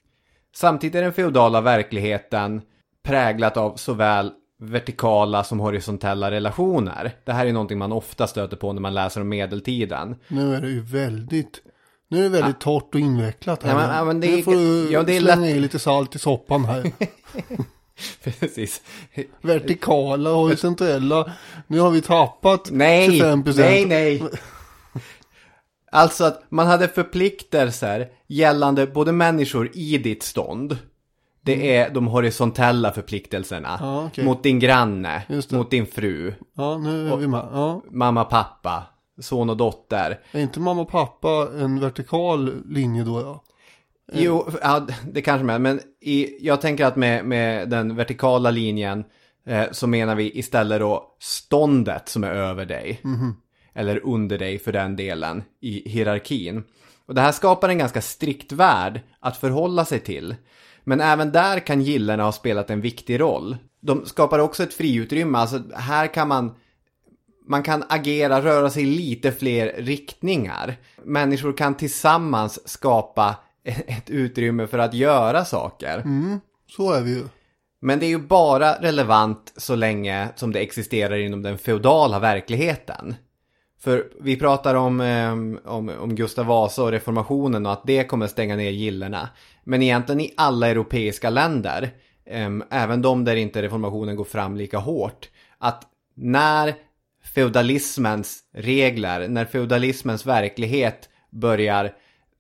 Samtidigt är den feodala verkligheten präglat av såväl vertikala som horisontella relationer. Det här är någonting man ofta stöter på när man läser om medeltiden. Nu är det ju väldigt nu är det väldigt torrt och invecklat här. Ja, men- ja, men det nu får du ja, det är slänga lätt- i lite salt i soppan här. Precis. Vertikala och horisontella. Nu har vi tappat Nej, 25%. nej, nej. Alltså att man hade förpliktelser gällande både människor i ditt stånd. Det är de horisontella förpliktelserna. Mm. Ja, okej. Mot din granne, mot din fru, Ja, nu är vi med. Ja. mamma, pappa, son och dotter. Är inte mamma och pappa en vertikal linje då? Ja? Jo, ja, det kanske med. Men i, jag tänker att med, med den vertikala linjen eh, så menar vi istället då ståndet som är över dig. Eller under dig för den delen i hierarkin. Och det här skapar en ganska strikt värld att förhålla sig till. Men även där kan gillorna ha spelat en viktig roll. De skapar också ett friutrymme, alltså här kan man man kan agera, röra sig i lite fler riktningar. Människor kan tillsammans skapa ett utrymme för att göra saker. Så är vi ju. Men det är ju bara relevant så länge som det existerar inom den feodala verkligheten. För vi pratar om, eh, om, om Gustav Vasa och reformationen och att det kommer stänga ner gillorna. Men egentligen i alla europeiska länder, eh, även de där inte reformationen går fram lika hårt, att när feodalismens regler, när feodalismens verklighet börjar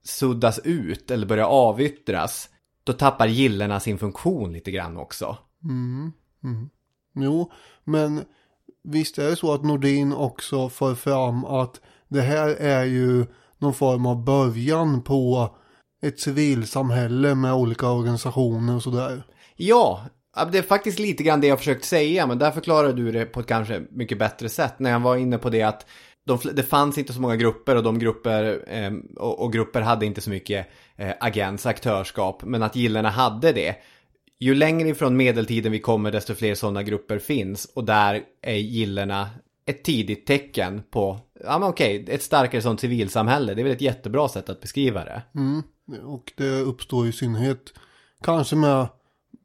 suddas ut eller börjar avyttras, då tappar gillorna sin funktion lite grann också. Mm, mm. Jo, men visst är det så att Nordin också för fram att det här är ju någon form av början på ett civilsamhälle med olika organisationer och sådär. Ja, det är faktiskt lite grann det jag försökt säga, men där förklarar du det på ett kanske mycket bättre sätt. När jag var inne på det att de, det fanns inte så många grupper och de grupper eh, och, och grupper hade inte så mycket eh, agens, aktörskap, men att gillarna hade det. Ju längre ifrån medeltiden vi kommer desto fler sådana grupper finns och där är gillorna ett tidigt tecken på, ja men okej, ett starkare sånt civilsamhälle. Det är väl ett jättebra sätt att beskriva det. Och det uppstår i synnerhet kanske med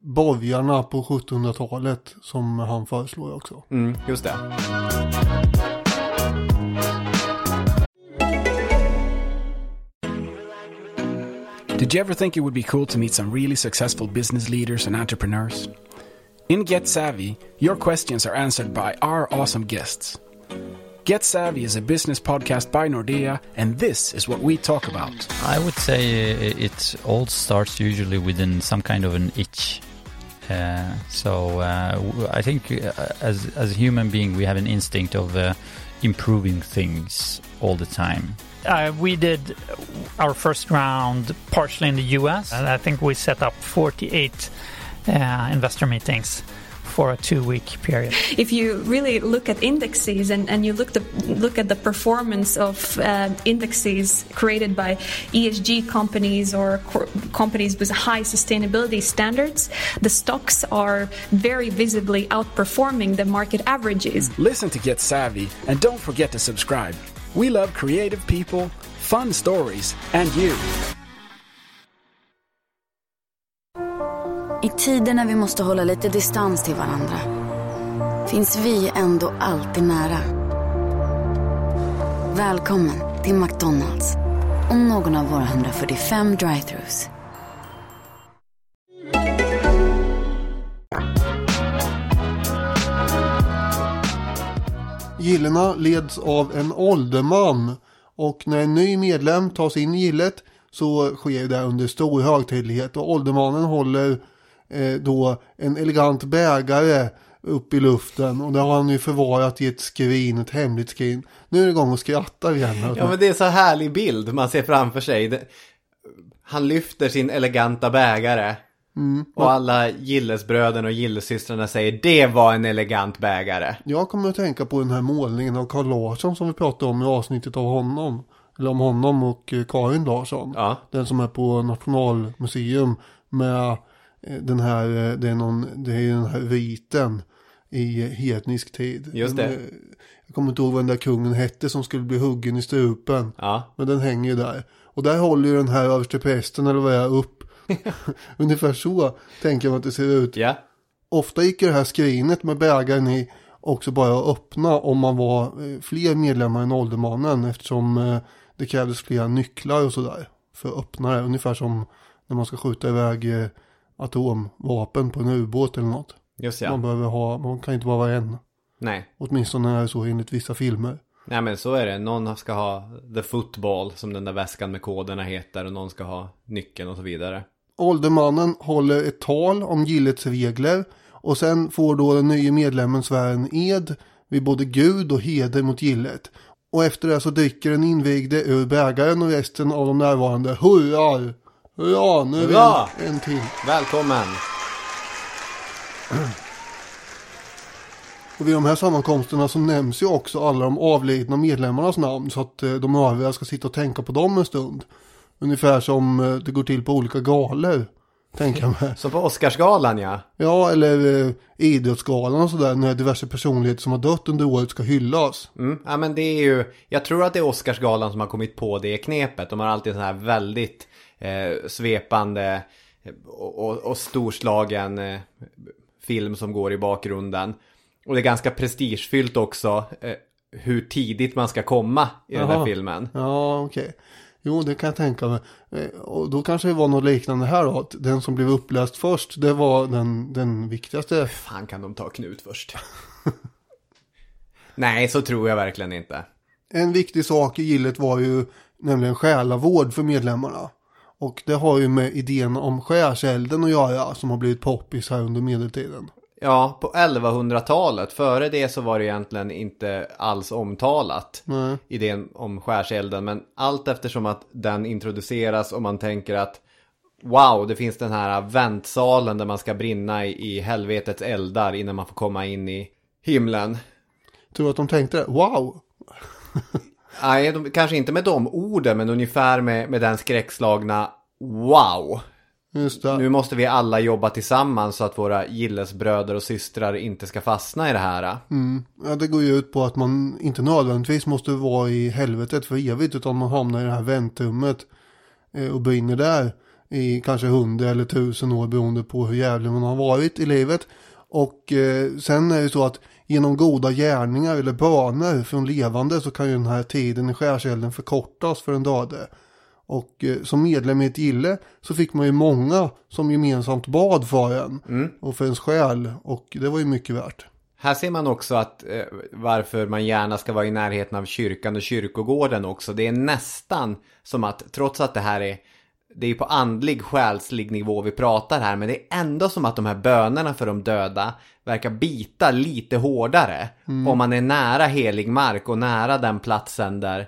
borgarna på 1700-talet som han föreslår också. Mm, just det. Did you ever think it would be cool to meet some really successful business leaders and entrepreneurs? In Get Savvy, your questions are answered by our awesome guests. Get Savvy is a business podcast by Nordea, and this is what we talk about. I would say uh, it all starts usually within some kind of an itch. Uh, so uh, I think uh, as as a human being, we have an instinct of uh, improving things all the time. Uh, we did our first round partially in the US, and I think we set up 48 uh, investor meetings for a two week period. if you really look at indexes and, and you look the look at the performance of uh, indexes created by ESG companies or cor- companies with high sustainability standards, the stocks are very visibly outperforming the market averages. Listen to Get Savvy, and don't forget to subscribe. We love creative people, fun stories, and you. I tider när vi måste hålla lite distans till varandra finns vi ändå alltid nära. Välkommen till McDonalds och någon av våra 145 drive-thrus. Gillena leds av en ålderman och när en ny medlem tas in i gillet så sker det under stor högtidlighet och åldermannen håller eh, då en elegant bägare upp i luften och det har han ju förvarat i ett skrin, ett hemligt skrin. Nu är det igång och skrattar igen. Ja men det är så härlig bild man ser framför sig. Det, han lyfter sin eleganta bägare. Och alla gillesbröderna och gillesystrarna säger det var en elegant bägare. Jag kommer att tänka på den här målningen av Carl Larsson som vi pratade om i avsnittet av honom. Eller om honom och eh, Karin Larsson. Ja. Den som är på Nationalmuseum med eh, den här, eh, det är, någon, det är den här riten i hednisk tid. Just det. Den, Jag kommer inte ihåg vad den där kungen hette som skulle bli huggen i strupen. Ja. Men den hänger ju där. Och där håller ju den här översteprästen eller vad det är upp. Ungefär så tänker jag att det ser ut. Ja. Ofta gick det här skrinet med bägaren i också bara att öppna om man var eh, fler medlemmar än åldermannen eftersom eh, det krävdes flera nycklar och sådär för att öppna det. Ungefär som när man ska skjuta iväg eh, atomvapen på en ubåt eller något. Just Man ja. behöver ha, man kan inte vara en. Nej. Åtminstone är det så enligt vissa filmer. Nej men så är det. Någon ska ha the football som den där väskan med koderna heter och någon ska ha nyckeln och så vidare. Åldermannen håller ett tal om gillets regler och sen får då den nya medlemmen svära en ed vid både Gud och heder mot gillet. Och efter det så dricker den invigde ur bägaren och resten av de närvarande hurrar. Hurra, nu är det en till. Välkommen! Och vid de här sammankomsterna så nämns ju också alla de avlidna medlemmarnas namn så att eh, de övriga ska sitta och tänka på dem en stund. Ungefär som eh, det går till på olika galor. Tänker jag mig. Som på Oscarsgalan ja. Ja, eller eh, Idrottsgalan och sådär. När diverse personligheter som har dött under året ska hyllas. Mm. Ja men det är ju, jag tror att det är Oscarsgalan som har kommit på det knepet. De har alltid sån här väldigt eh, svepande eh, och, och, och storslagen eh, film som går i bakgrunden. Och det är ganska prestigefyllt också eh, hur tidigt man ska komma i den här Jaha. filmen. Ja, okej. Jo, det kan jag tänka mig. Eh, Och då kanske det var något liknande här då. Att den som blev uppläst först, det var den, den viktigaste. Fan kan de ta Knut först? Nej, så tror jag verkligen inte. En viktig sak i gillet var ju nämligen själavård för medlemmarna. Och det har ju med idén om skärselden att göra som har blivit poppis här under medeltiden. Ja, på 1100-talet, före det så var det egentligen inte alls omtalat. Nej. Idén om skärselden, men allt eftersom att den introduceras och man tänker att Wow, det finns den här väntsalen där man ska brinna i, i helvetets eldar innan man får komma in i himlen. Tror att de tänkte det? Wow! Nej, de, kanske inte med de orden, men ungefär med, med den skräckslagna Wow! Nu måste vi alla jobba tillsammans så att våra gillesbröder och systrar inte ska fastna i det här. Ja, det går ju ut på att man inte nödvändigtvis måste vara i helvetet för evigt utan man hamnar i det här väntrummet eh, och brinner där i kanske hundra eller tusen år beroende på hur jävlig man har varit i livet. Och eh, sen är det så att genom goda gärningar eller böner från levande så kan ju den här tiden i skärselden förkortas för den döde. Och eh, som medlem i ett gille så fick man ju många som gemensamt bad för en och för ens själ och det var ju mycket värt. Här ser man också att eh, varför man gärna ska vara i närheten av kyrkan och kyrkogården också. Det är nästan som att trots att det här är det är på andlig, själslig nivå vi pratar här, men det är ändå som att de här bönerna för de döda verkar bita lite hårdare om man är nära helig mark och nära den platsen där,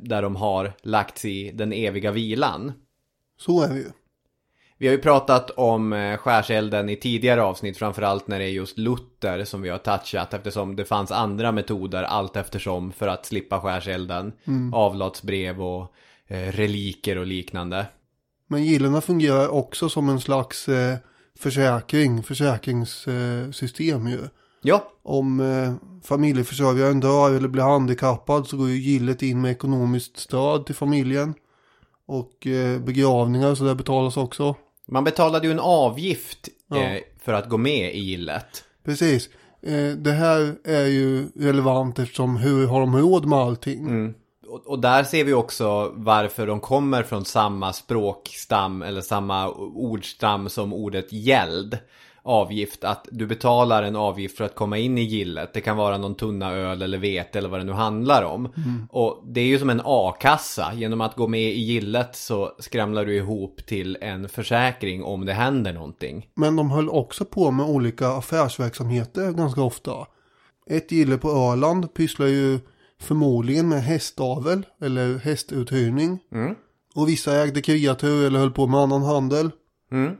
där de har lagts i den eviga vilan. Så är det ju. Vi har ju pratat om eh, skärselden i tidigare avsnitt, framförallt när det är just Luther som vi har touchat eftersom det fanns andra metoder allt eftersom för att slippa skärselden. Avlatsbrev och eh, reliker och liknande. Men gillena fungerar också som en slags eh, försäkring, försäkringssystem ju. Ja, Om eh, familjeförsörjaren dör eller blir handikappad så går ju gillet in med ekonomiskt stöd till familjen. Och eh, begravningar och så där betalas också. man betalade ju en avgift Ja. eh, för att gå med i gillet. Precis. Eh, det här är ju relevant eftersom hur har de råd med allting? Och, och där ser vi också varför de kommer från samma språkstam eller samma ordstam som ordet gäld. Avgift, att du betalar en avgift för att komma in i gillet. Det kan vara någon tunna öl eller vete eller vad det nu handlar om. Och det är ju som en a-kassa. Genom att gå med i gillet så skramlar du ihop till en försäkring om det händer någonting. Men de höll också på med olika affärsverksamheter ganska ofta. Ett gille på Öland pysslar ju förmodligen med hästavel eller hästuthyrning. Mm. Och vissa ägde kreatur eller höll på med annan handel. Mm.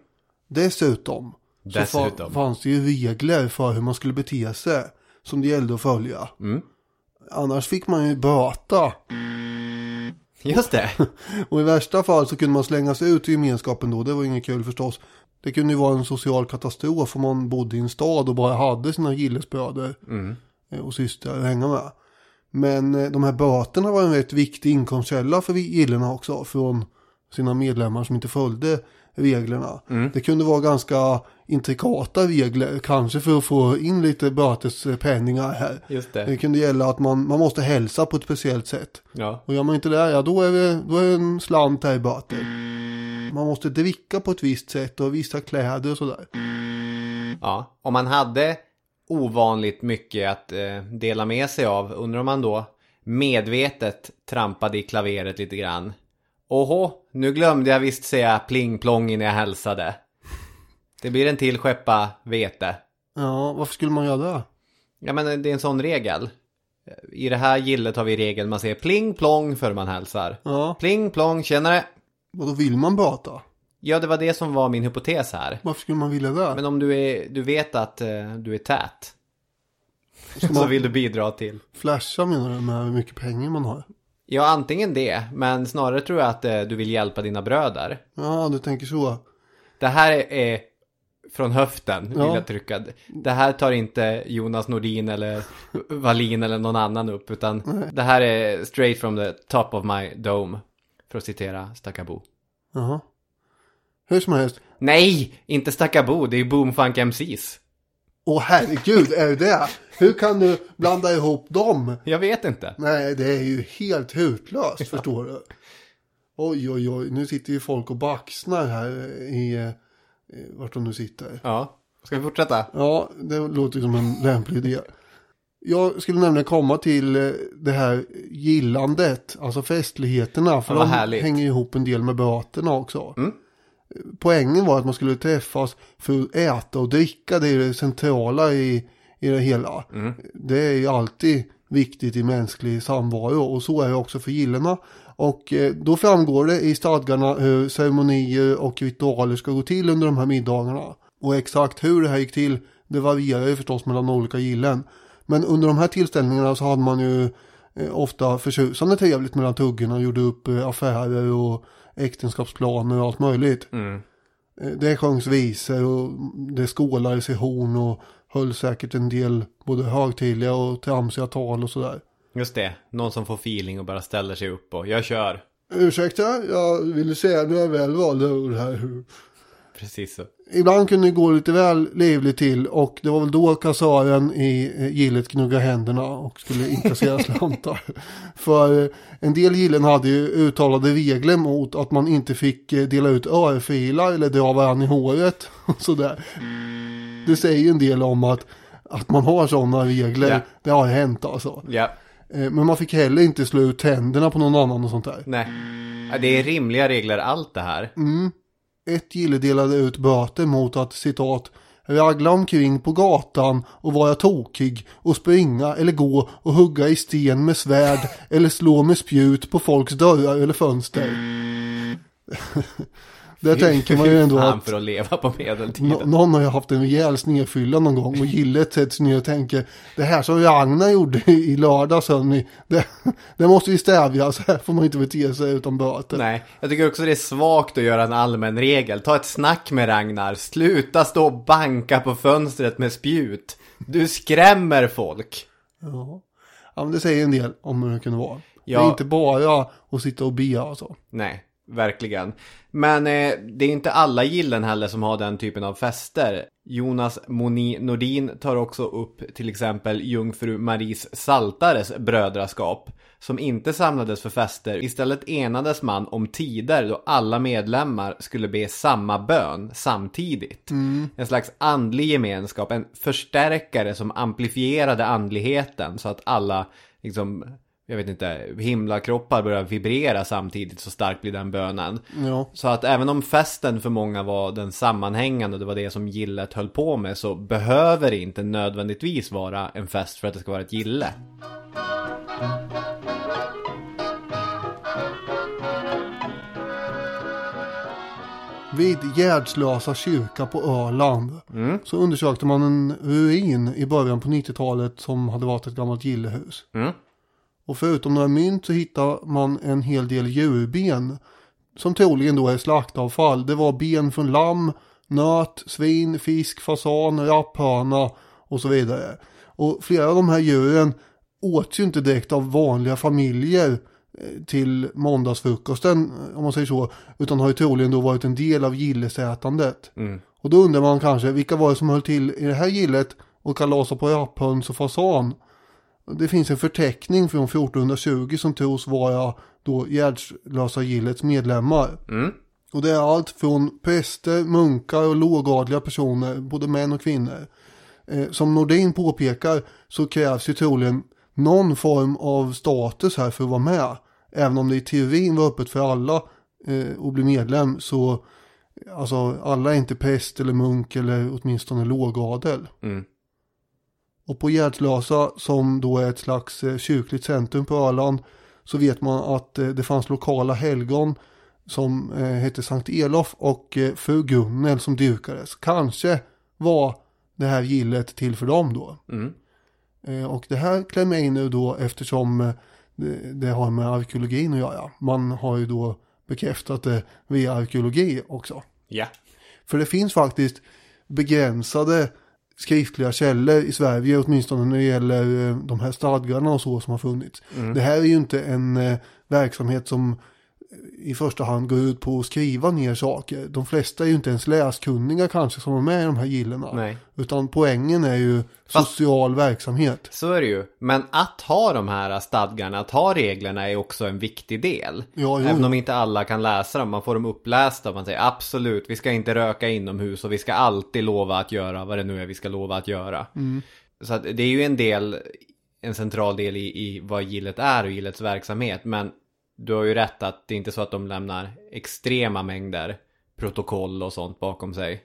Dessutom, Dessutom. fa- fanns det ju regler för hur man skulle bete sig som det gällde att följa. Mm. Annars fick man ju böta. Just det. Och i värsta fall så kunde man slängas ut i gemenskapen då. Det var inget kul förstås. Det kunde ju vara en social katastrof om man bodde i en stad och bara hade sina gillesbröder eh, och systrar att hänga med. Men eh, de här böterna var en rätt viktig inkomstkälla för gillena också. Från sina medlemmar som inte följde reglerna. Det kunde vara ganska intrikata regler. Kanske för att få in lite bötespenningar här. Just det. Det kunde gälla att man, man måste hälsa på ett speciellt sätt. Ja. Och gör man inte det, ja då är det, då är det en slant där i böter. Man måste dricka på ett visst sätt och vissa kläder och sådär. Ja, om man hade ovanligt mycket att eh, dela med sig av, undrar om man då medvetet trampade i klaveret lite grann. Åhå, nu glömde jag visst säga pling plong innan jag hälsade. Det blir en till skeppa vete. Ja, varför skulle man göra det? Ja men det är en sån regel. I det här gillet har vi regeln man säger pling plong för man hälsar. Ja, Pling plong, tjenare! och då vill man böta. Ja, det var det som var min hypotes här. Varför skulle man vilja det? Men om du, är, du vet att eh, du är tät. Ska Så vill du bidra till. flasha menar du med hur mycket pengar man har? Ja, antingen det, men snarare tror jag att eh, du vill hjälpa dina bröder. Ja, du tänker så. Det här är från höften, vill Ja. jag trycka. Det här tar inte Jonas Nordin eller Wallin eller någon annan upp, utan det här är straight from the top of my dome. För att citera Stackabo. Jaha. Hur som helst. Nej, inte Stackabo, det är Boomfunk MCs. Åh herregud, är det det? Hur kan du blanda ihop dem? Jag vet inte. Nej, det är ju helt hutlöst, förstår du. Oj, oj, oj, nu sitter ju folk och baxnar här i, eh, vart de nu sitter. Ja, ska vi fortsätta? Ja, det låter som en lämplig idé. Jag skulle nämligen komma till eh, det här gillandet, alltså festligheterna. För Ja, de härligt. hänger ihop en del med böterna också. Mm. Poängen var att man skulle träffas för att äta och dricka. Det är det centrala i, i det hela. Mm. Det är ju alltid viktigt i mänsklig samvaro och så är det också för gillena. Och eh, då framgår det i stadgarna hur ceremonier och ritualer ska gå till under de här middagarna. Och exakt hur det här gick till, det varierar ju förstås mellan olika gillen. Men under de här tillställningarna så hade man ju eh, ofta förtjusande trevligt mellan tuggorna och gjorde upp eh, affärer och äktenskapsplaner och allt möjligt. Mm. Det sjöngs visor och det skålades i horn och höll säkert en del både högtidliga och tramsiga tal och sådär. Just det, någon som får feeling och bara ställer sig upp och jag kör. Ursäkta, jag ville säga några väl valda ord här. Precis så. Ibland kunde det gå lite väl livligt till och det var väl då kassören i eh, gillet gnuggade händerna och skulle inkassera slantar. För eh, en del gillen hade ju uttalade regler mot att man inte fick eh, dela ut örfilar eller dra varandra i håret och sådär. Det säger ju en del om att, att man har sådana regler. Ja. Det har hänt alltså. Eh, Men man fick heller inte slå ut tänderna på någon annan och sånt där. nej. Det är rimliga regler allt det här. Ett gille delade ut böter mot att citat ragla omkring på gatan och vara tokig och springa eller gå och hugga i sten med svärd eller slå med spjut på folks dörrar eller fönster. Där tänker man ju ändå att för att leva på medeltiden. nå- någon har ju haft en rejäl snedfylla någon gång och gillet sätts ner och tänker det här som Ragnar gjorde i lördags hörni, det, det måste vi stävja så här får man inte bete sig utan böter. Nej, jag tycker också det är svagt att göra en allmän regel. Ta ett snack med Ragnar. Sluta stå och banka på fönstret med spjut. Du skrämmer folk. Ja. ja, men det säger en del om hur det kunde vara. Ja. Det är inte bara att sitta och bea alltså. Nej, verkligen. Men eh, det är inte alla gillen heller som har den typen av fester. Jonas Moni Nordin tar också upp till exempel jungfru Maries Saltares brödraskap. Som inte samlades för fester. Istället enades man om tider då alla medlemmar skulle be samma bön samtidigt. En slags andlig gemenskap, en förstärkare som amplifierade andligheten så att alla liksom jag vet inte, himlakroppar börjar vibrera samtidigt så starkt blir den bönen. Ja. Så att även om festen för många var den sammanhängande, det var det som gillet höll på med, så behöver det inte nödvändigtvis vara en fest för att det ska vara ett gille. Vid Gärdslösa kyrka på Öland så undersökte man en ruin i början på 90-talet som hade varit ett gammalt gillehus. Mm. Och förutom några mynt så hittade man en hel del djurben som troligen då är slaktavfall. Det var ben från lamm, nöt, svin, fisk, fasan, rapphörna och så vidare. Och flera av de här djuren åts ju inte direkt av vanliga familjer eh, till måndagsfrukosten om man säger så. Utan har ju troligen då varit en del av gillesätandet. Mm. Och då undrar man kanske vilka var det som höll till i det här gillet och kalasa på rapphöns och fasan. Det finns en förteckning från 1420 som tros vara då Gärdslösa gillets medlemmar. Mm. Och det är allt från präster, munkar och lågadliga personer, både män och kvinnor. Eh, som Nordin påpekar så krävs ju troligen någon form av status här för att vara med. Även om det i teorin var öppet för alla eh, att bli medlem så alltså alla är inte präst eller munk eller åtminstone lågadel. Mm. Och på Gärdslösa som då är ett slags eh, kyrkligt centrum på Öland så vet man att eh, det fanns lokala helgon som eh, hette Sankt Elof och fru Gunnel som dyrkades. Kanske var det här gillet till för dem då. Mm. Och det här klämmer jag in nu då eftersom det, det har med arkeologin att göra. Man har ju då bekräftat det via arkeologi också. Ja. För det finns faktiskt begränsade skriftliga källor i Sverige, åtminstone när det gäller eh, de här stadgarna och så som har funnits. Det här är ju inte en eh, verksamhet som i första hand går ut på att skriva ner saker. De flesta är ju inte ens läskunniga kanske som är med i de här gillena. Nej. Utan poängen är ju Fast- social verksamhet. Så är det ju. Men att ha de här stadgarna, att ha reglerna är också en viktig del. Ja, jo, Även om inte alla kan läsa dem, man får dem upplästa. Man säger absolut, vi ska inte röka inomhus och vi ska alltid lova att göra vad det nu är vi ska lova att göra. Mm. Så att det är ju en del, en central del i, i vad gillet är och gillets verksamhet. Men du har ju rätt att det är inte så att de lämnar extrema mängder protokoll och sånt bakom sig.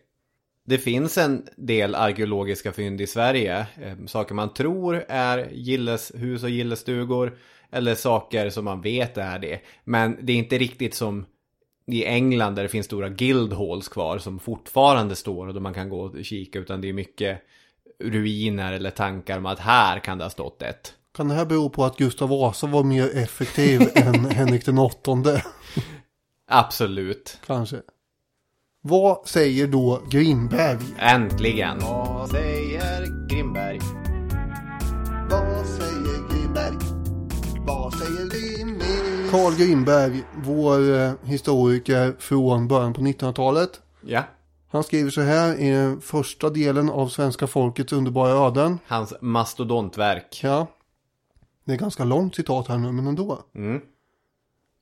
Det finns en del arkeologiska fynd i Sverige. Ehm, saker man tror är gilleshus och gillestugor. Eller saker som man vet är det. Men det är inte riktigt som i England där det finns stora guildhalls kvar som fortfarande står och då man kan gå och kika. Utan det är mycket ruiner eller tankar om att här kan det ha stått ett. Kan det här bero på att Gustav Vasa var mer effektiv än Henrik den åttonde? Absolut. Kanske. Vad säger då Grimberg? Äntligen. Vad säger Grimberg? Vad säger Grimberg? Vad säger Grimberg? Carl Grimberg, vår eh, historiker från början på 1900-talet. Ja. Han skriver så här i den första delen av Svenska folkets underbara öden. Hans mastodontverk. Ja. Det är ganska långt citat här nu, men ändå. Mm.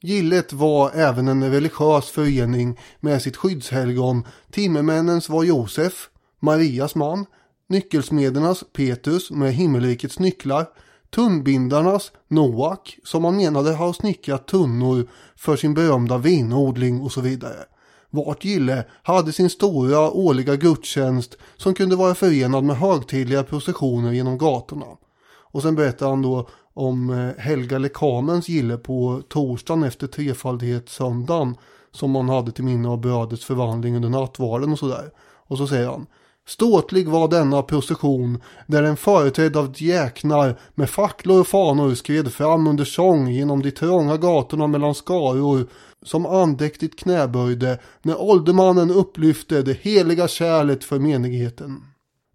Gillet var även en religiös förening med sitt skyddshelgon. Timmermännens var Josef, Marias man, nyckelsmedernas Petrus med himmelrikets nycklar, tunnbindarnas Noak som man menade har snickrat tunnor för sin berömda vinodling och så vidare. Vart gille hade sin stora årliga gudstjänst som kunde vara förenad med högtidliga processioner genom gatorna. Och sen berättar han då om eh, Helga Lekamens gille på torsdagen efter trefaldighetssöndagen som man hade till minne av brödets förvandling under nattvarden och sådär. Och så säger han Ståtlig var denna procession där en företrädd av djäknar med facklor och fanor skred fram under sång genom de trånga gatorna mellan skaror som andäktigt knäböjde när åldermannen upplyfte det heliga kärlet för menigheten.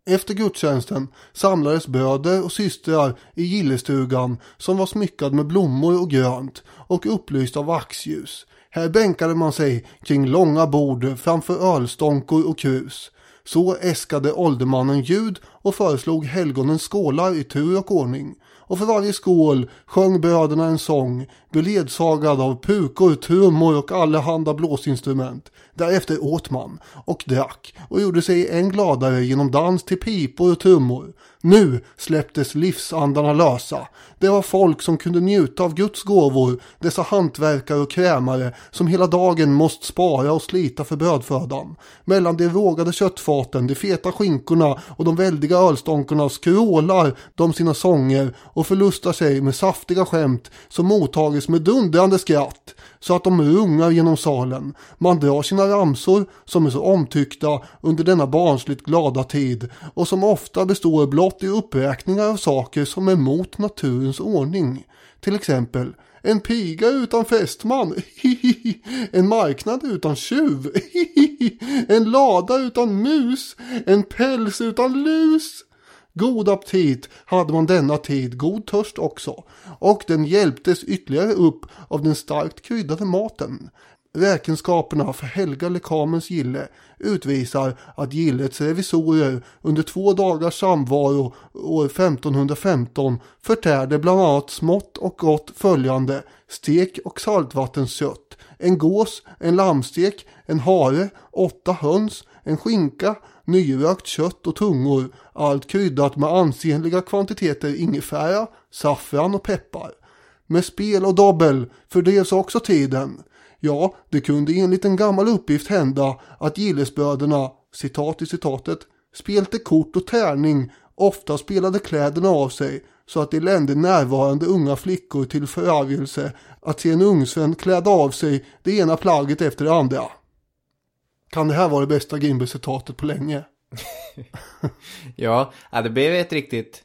Efter gudstjänsten samlades bröder och systrar i gillestugan som var smyckad med blommor och grönt och upplyst av vaxljus. Här bänkade man sig kring långa bord framför ölstånkor och krus. Så äskade åldermannen ljud och föreslog helgonens skålar i tur och ordning. Och för varje skål sjöng bröderna en sång beledsagad av pukor, trummor och allehanda blåsinstrument. Därefter åt man och drack och gjorde sig än gladare genom dans till pipor och trummor. Nu släpptes livsandarna lösa. Det var folk som kunde njuta av Guds gåvor, dessa hantverkare och krämare som hela dagen måste spara och slita för brödfödan. Mellan de rågade köttfaten, de feta skinkorna och de väldiga ölstånkorna skrålar de sina sånger och förlustar sig med saftiga skämt som mottages med dundrande skratt så att de rungar genom salen. Man drar sina ramsor som är så omtyckta under denna barnsligt glada tid och som ofta består blott i uppräkningar av saker som är mot naturens ordning. Till exempel en piga utan fästman, en marknad utan tjuv, en lada utan mus, en päls utan lus. God aptit hade man denna tid, god törst också, och den hjälptes ytterligare upp av den starkt kryddade maten. Räkenskaperna för Helga Lekamens gille utvisar att gillets revisorer under två dagars samvaro år 1515 förtärde bland annat smått och gott följande. Stek och saltvattenskött, en gås, en lammstek, en hare, åtta höns, en skinka, nyrökt kött och tungor, allt kryddat med ansenliga kvantiteter ingefära, saffran och peppar. Med spel och dobbel fördrevs också tiden. Ja, det kunde enligt en gammal uppgift hända att gillesbröderna, citat i citatet, spelte kort och tärning, ofta spelade kläderna av sig så att det lände närvarande unga flickor till förargelse att se en ungsven kläda av sig det ena plagget efter det andra. Kan det här vara det bästa Grimberg-citatet på länge? Ja, ja, det blev ett riktigt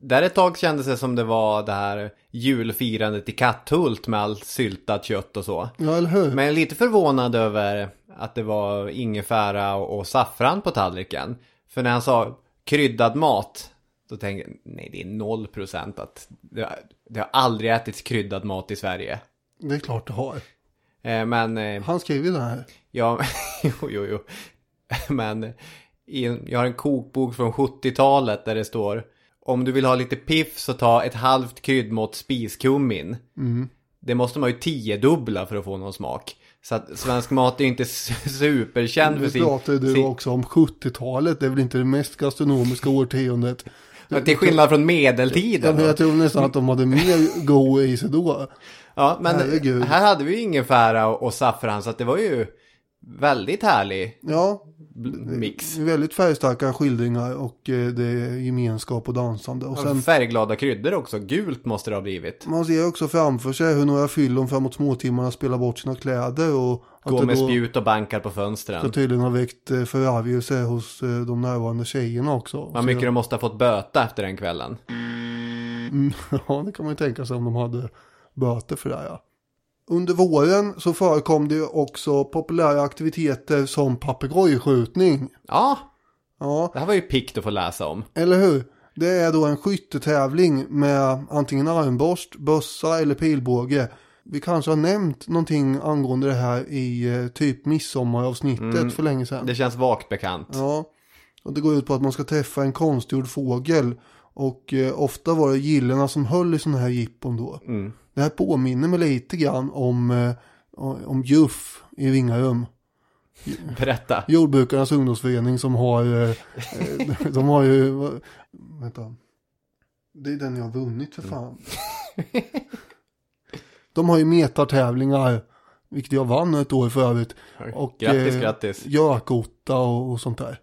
Där ett tag kändes det som det var det här julfirandet i Katthult med allt syltat kött och så. Ja, eller hur? Men jag är lite förvånad över att det var ingefära och, och saffran på tallriken. För när han sa kryddad mat, då tänkte jag, nej det är noll procent att det, det har aldrig ätits kryddad mat i Sverige. Det är klart det har. Eh, men, eh, Han skrev ju det här. ja, jo, jo, jo. Men i en, jag har en kokbok från 70-talet där det står om du vill ha lite piff så ta ett halvt kryddmått spiskummin. Det måste man ju tiodubbla för att få någon smak. Så att svensk mat är inte su- superkänd för Nu sin... pratar ju du sin också om 70-talet. Det är väl inte det mest gastronomiska årtiondet. till skillnad från Ja, medeltiden. men då. jag tror nästan att de hade mer go i sig då. Ja, men Herregud. här hade vi ju ingefära och, och saffran så att det var ju väldigt härlig Ja, mix. väldigt färgstarka skildringar och eh, det är gemenskap och dansande. Och sen färgglada kryddor också. Gult måste det ha blivit. man ser också framför sig hur några fyllon framåt småtimmarna spelar bort sina kläder och att Gå det med spjut och bankar på fönstren. tydligen ha väckt eh, förargelse hos eh, de närvarande tjejerna också. Vad mycket de måste ha fått böta efter den kvällen. Mm, ja, det kan man ju tänka sig om de hade böter för det här. Ja. Under våren så förekom det också populära aktiviteter som papegojskjutning. Ja, Ja, det här var ju pikt att få läsa om. eller hur? Det är då en skyttetävling med antingen armborst, bössa eller pilbåge. Vi kanske har nämnt någonting angående det här i eh, typ midsommaravsnittet för länge sedan. Det känns vagt bekant. Ja, och det går ut på att man ska träffa en konstgjord fågel. Och eh, ofta var det gillena som höll i sådana här jippon då. Mm. Det här påminner mig lite grann om, eh, om Juff i Ringarum. Berätta. Jordbrukarnas ungdomsförening som har, eh, eh, de har ju, vänta. Det är den jag har vunnit för fan. De har ju metartävlingar, vilket jag vann ett år för övrigt. Och, grattis, eh, grattis. Gökotta och, och sånt där.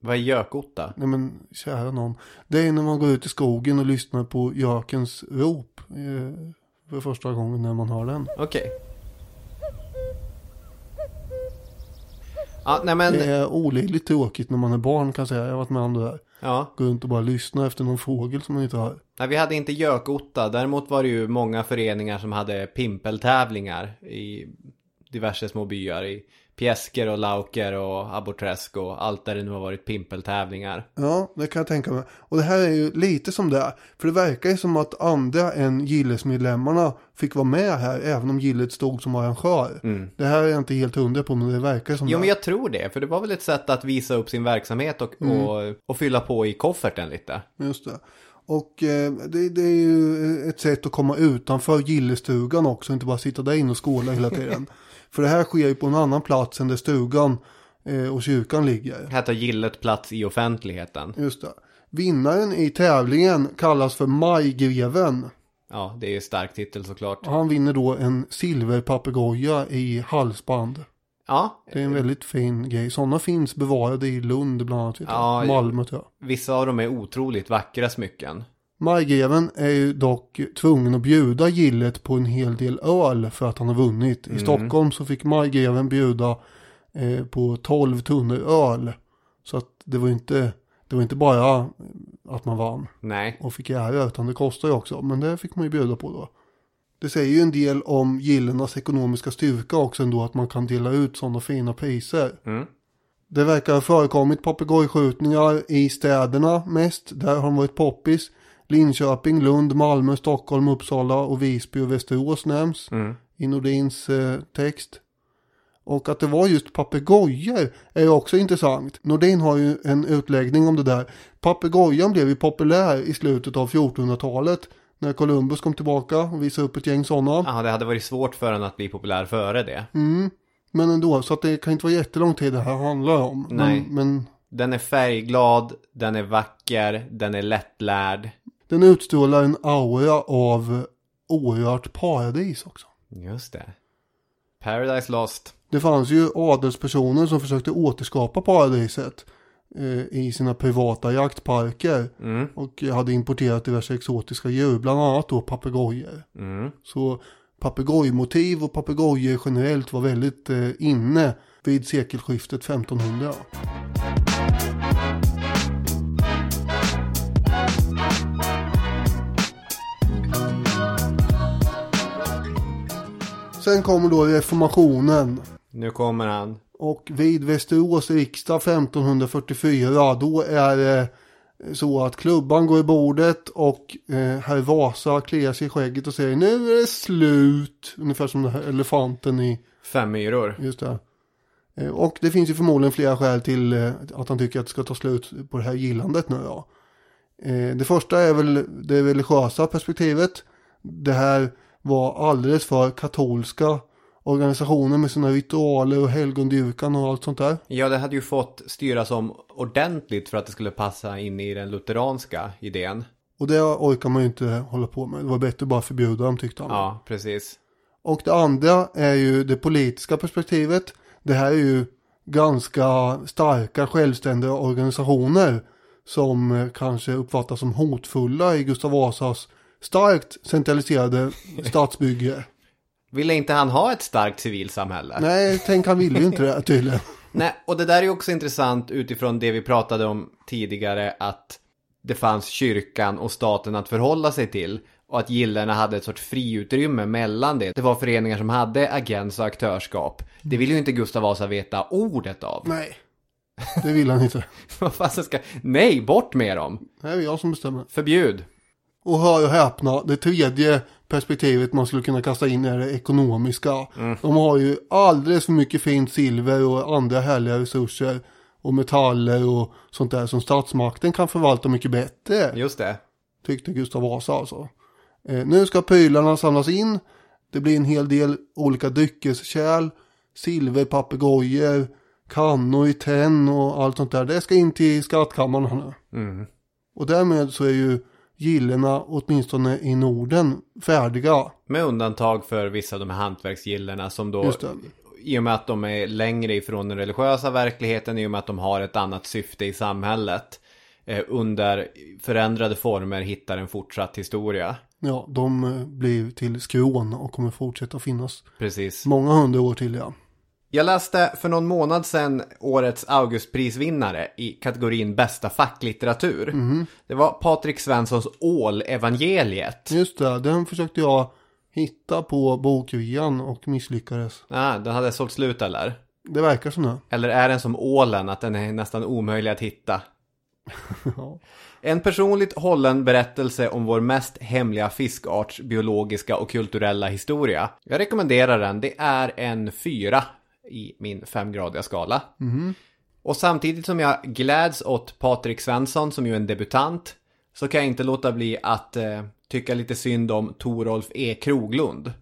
Vad är gökotta? Nej men kära någon. Det är när man går ut i skogen och lyssnar på gökens rop. Eh, för första gången när man hör den. Okej. Ja, nej men. Det är olidligt tråkigt när man är barn kan jag säga. Jag har varit med om det där. Ja, Gå runt och bara lyssna efter någon fågel som man inte hör. nej, vi hade inte gökotta. Däremot var det ju många föreningar som hade pimpeltävlingar i diverse små byar. I Piesker och Lauker och Abborrträsk och allt där det nu har varit pimpeltävlingar. Ja, det kan jag tänka mig. Och det här är ju lite som det. För det verkar ju som att andra än gillesmedlemmarna fick vara med här. Även om gillet stod som arrangör. Det här är jag inte helt hundra på men det verkar som Mm. Jo det. men jag tror det, för det var väl ett sätt att visa upp sin verksamhet och, och, och fylla på i kofferten lite. Just det. Och eh, det, det är ju ett sätt att komma utanför gillestugan också. Inte bara sitta där inne och skåla hela tiden. För det här sker ju på en annan plats än där stugan eh, och kyrkan ligger. Här tar gillet plats i offentligheten. Just det. Vinnaren i tävlingen kallas för Majgreven. Ja, det är ju stark titel såklart. Han vinner då en silverpapegoja i halsband. Ja, Det är en väldigt fin grej. Sådana finns bevarade i Lund bland annat. Ja, Malmö tror jag. vissa av dem är otroligt vackra smycken. Majgreven är ju dock tvungen att bjuda gillet på en hel del öl för att han har vunnit. Mm. I Stockholm så fick Majgreven bjuda eh, på 12 tunnor öl. Så att det var inte, det var inte bara att man vann Nej, och fick ära utan det kostar ju också. Men det fick man ju bjuda på då. Det säger ju en del om gillenas ekonomiska styrka också ändå att man kan dela ut sådana fina priser. Mm. Det verkar ha förekommit papegojskjutningar i städerna mest. Där har de varit poppis. Linköping, Lund, Malmö, Stockholm, Uppsala och Visby och Västerås nämns Mm. i Nordins eh, text. Och att det var just papegojor är ju också intressant. Nordin har ju en utläggning om det där. Papegojan blev ju populär i slutet av 1400-talet. När Columbus kom tillbaka och visade upp ett gäng sådana. ja, det hade varit svårt för den att bli populär före det. Mm. Men ändå, så att det kan inte vara jättelång tid det här handlar om. Nej. Men, men Den är färgglad, den är vacker, den är lättlärd. Den utstrålar en aura av orört paradis också. Just det. Paradise Lost. Det fanns ju adelspersoner som försökte återskapa paradiset eh, i sina privata jaktparker. Mm. Och hade importerat diverse exotiska djur, bland annat då papegojor. Mm. Så papegojmotiv och papegojor generellt var väldigt eh, inne vid sekelskiftet 1500. Sen kommer då reformationen. Nu kommer han. Och vid Västerås riksdag 1544 då är det så att klubban går i bordet och eh, herr Vasa kliar sig i skägget och säger nu är det slut. Ungefär som den här elefanten i, Fem myror. just det. Eh, och det finns ju förmodligen flera skäl till eh, att han tycker att det ska ta slut på det här gillandet nu då. Eh, det första är väl det religiösa perspektivet. Det här var alldeles för katolska organisationer med sina ritualer och helgondyrkan och allt sånt där. Ja, det hade ju fått styras om ordentligt för att det skulle passa in i den lutheranska idén. Och det orkar man ju inte hålla på med. Det var bättre att bara förbjuda dem tyckte han. Ja, precis. Och det andra är ju det politiska perspektivet. Det här är ju ganska starka självständiga organisationer som kanske uppfattas som hotfulla i Gustav Vasas starkt centraliserade stadsbygge. Ville inte han ha ett starkt civilsamhälle? Nej, tänk han ville ju inte det tydligen. Nej, och det där är ju också intressant utifrån det vi pratade om tidigare att det fanns kyrkan och staten att förhålla sig till och att gillena hade ett sorts friutrymme mellan det. Det var föreningar som hade agens och aktörskap. Det vill ju inte Gustav Vasa veta ordet av. Nej, det vill han inte. Vad fasen ska... Nej, bort med dem! Det är jag som bestämmer. Förbjud! Och hör och häpna, det tredje perspektivet man skulle kunna kasta in är det ekonomiska. De har ju alldeles för mycket fint silver och andra härliga resurser och metaller och sånt där som statsmakten kan förvalta mycket bättre. Just det. Tyckte Gustav Vasa alltså. Eh, nu ska prylarna samlas in. Det blir en hel del olika dryckeskärl, silverpapegojor, kannor i tenn och allt sånt där. Det ska in till skattkammaren nu. Mm. Och därmed så är ju gillena åtminstone i Norden färdiga. Med undantag för vissa av de här hantverksgillorna som då i och med att de är längre ifrån den religiösa verkligheten, i och med att de har ett annat syfte i samhället, eh, under förändrade former hittar en fortsatt historia. Ja, de eh, blir till skrån och kommer fortsätta finnas Precis. många hundra år till ja. Jag läste för någon månad sedan årets Augustprisvinnare i kategorin bästa facklitteratur. Det var Patrik Svenssons Ål-evangeliet. Just det, den försökte jag hitta på bokrean och misslyckades. Ah, den hade sålt slut eller? Det verkar som det. Eller är den som ålen, att den är nästan omöjlig att hitta? Ja. En personligt hållen berättelse om vår mest hemliga fiskarts biologiska och kulturella historia. Jag rekommenderar den. Det är en fyra i min femgradiga skala. Och samtidigt som jag gläds åt Patrik Svensson som ju är en debutant så kan jag inte låta bli att eh, tycka lite synd om Torolf E. Kroglund.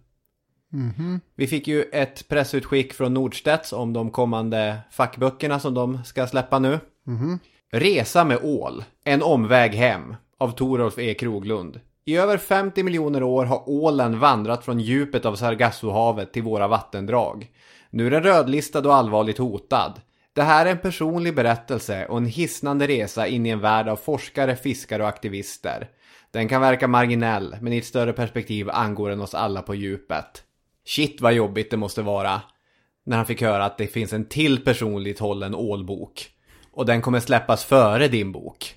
Vi fick ju ett pressutskick från Nordstedts om de kommande fackböckerna som de ska släppa nu. Resa med ål, en omväg hem av Torolf E. Kroglund. I över 50 miljoner år har ålen vandrat från djupet av Sargassohavet till våra vattendrag. Nu är den rödlistad och allvarligt hotad. Det här är en personlig berättelse och en hisnande resa in i en värld av forskare, fiskare och aktivister. Den kan verka marginell, men i ett större perspektiv angår den oss alla på djupet. Shit vad jobbigt det måste vara när han fick höra att det finns en till personligt hållen ålbok. Och den kommer släppas före din bok.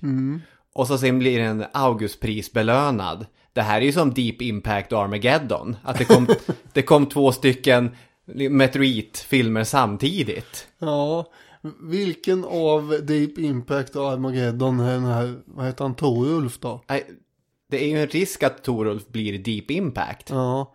Och så sen blir den Augustprisbelönad. Det här är ju som Deep Impact och Armageddon. Att det kom, det kom två stycken Meteorit-filmer samtidigt. ja, vilken av Deep Impact och Armageddon är den här, vad heter han, Torulf då? Nej, Det är ju en risk att Torulf blir Deep Impact. Ja,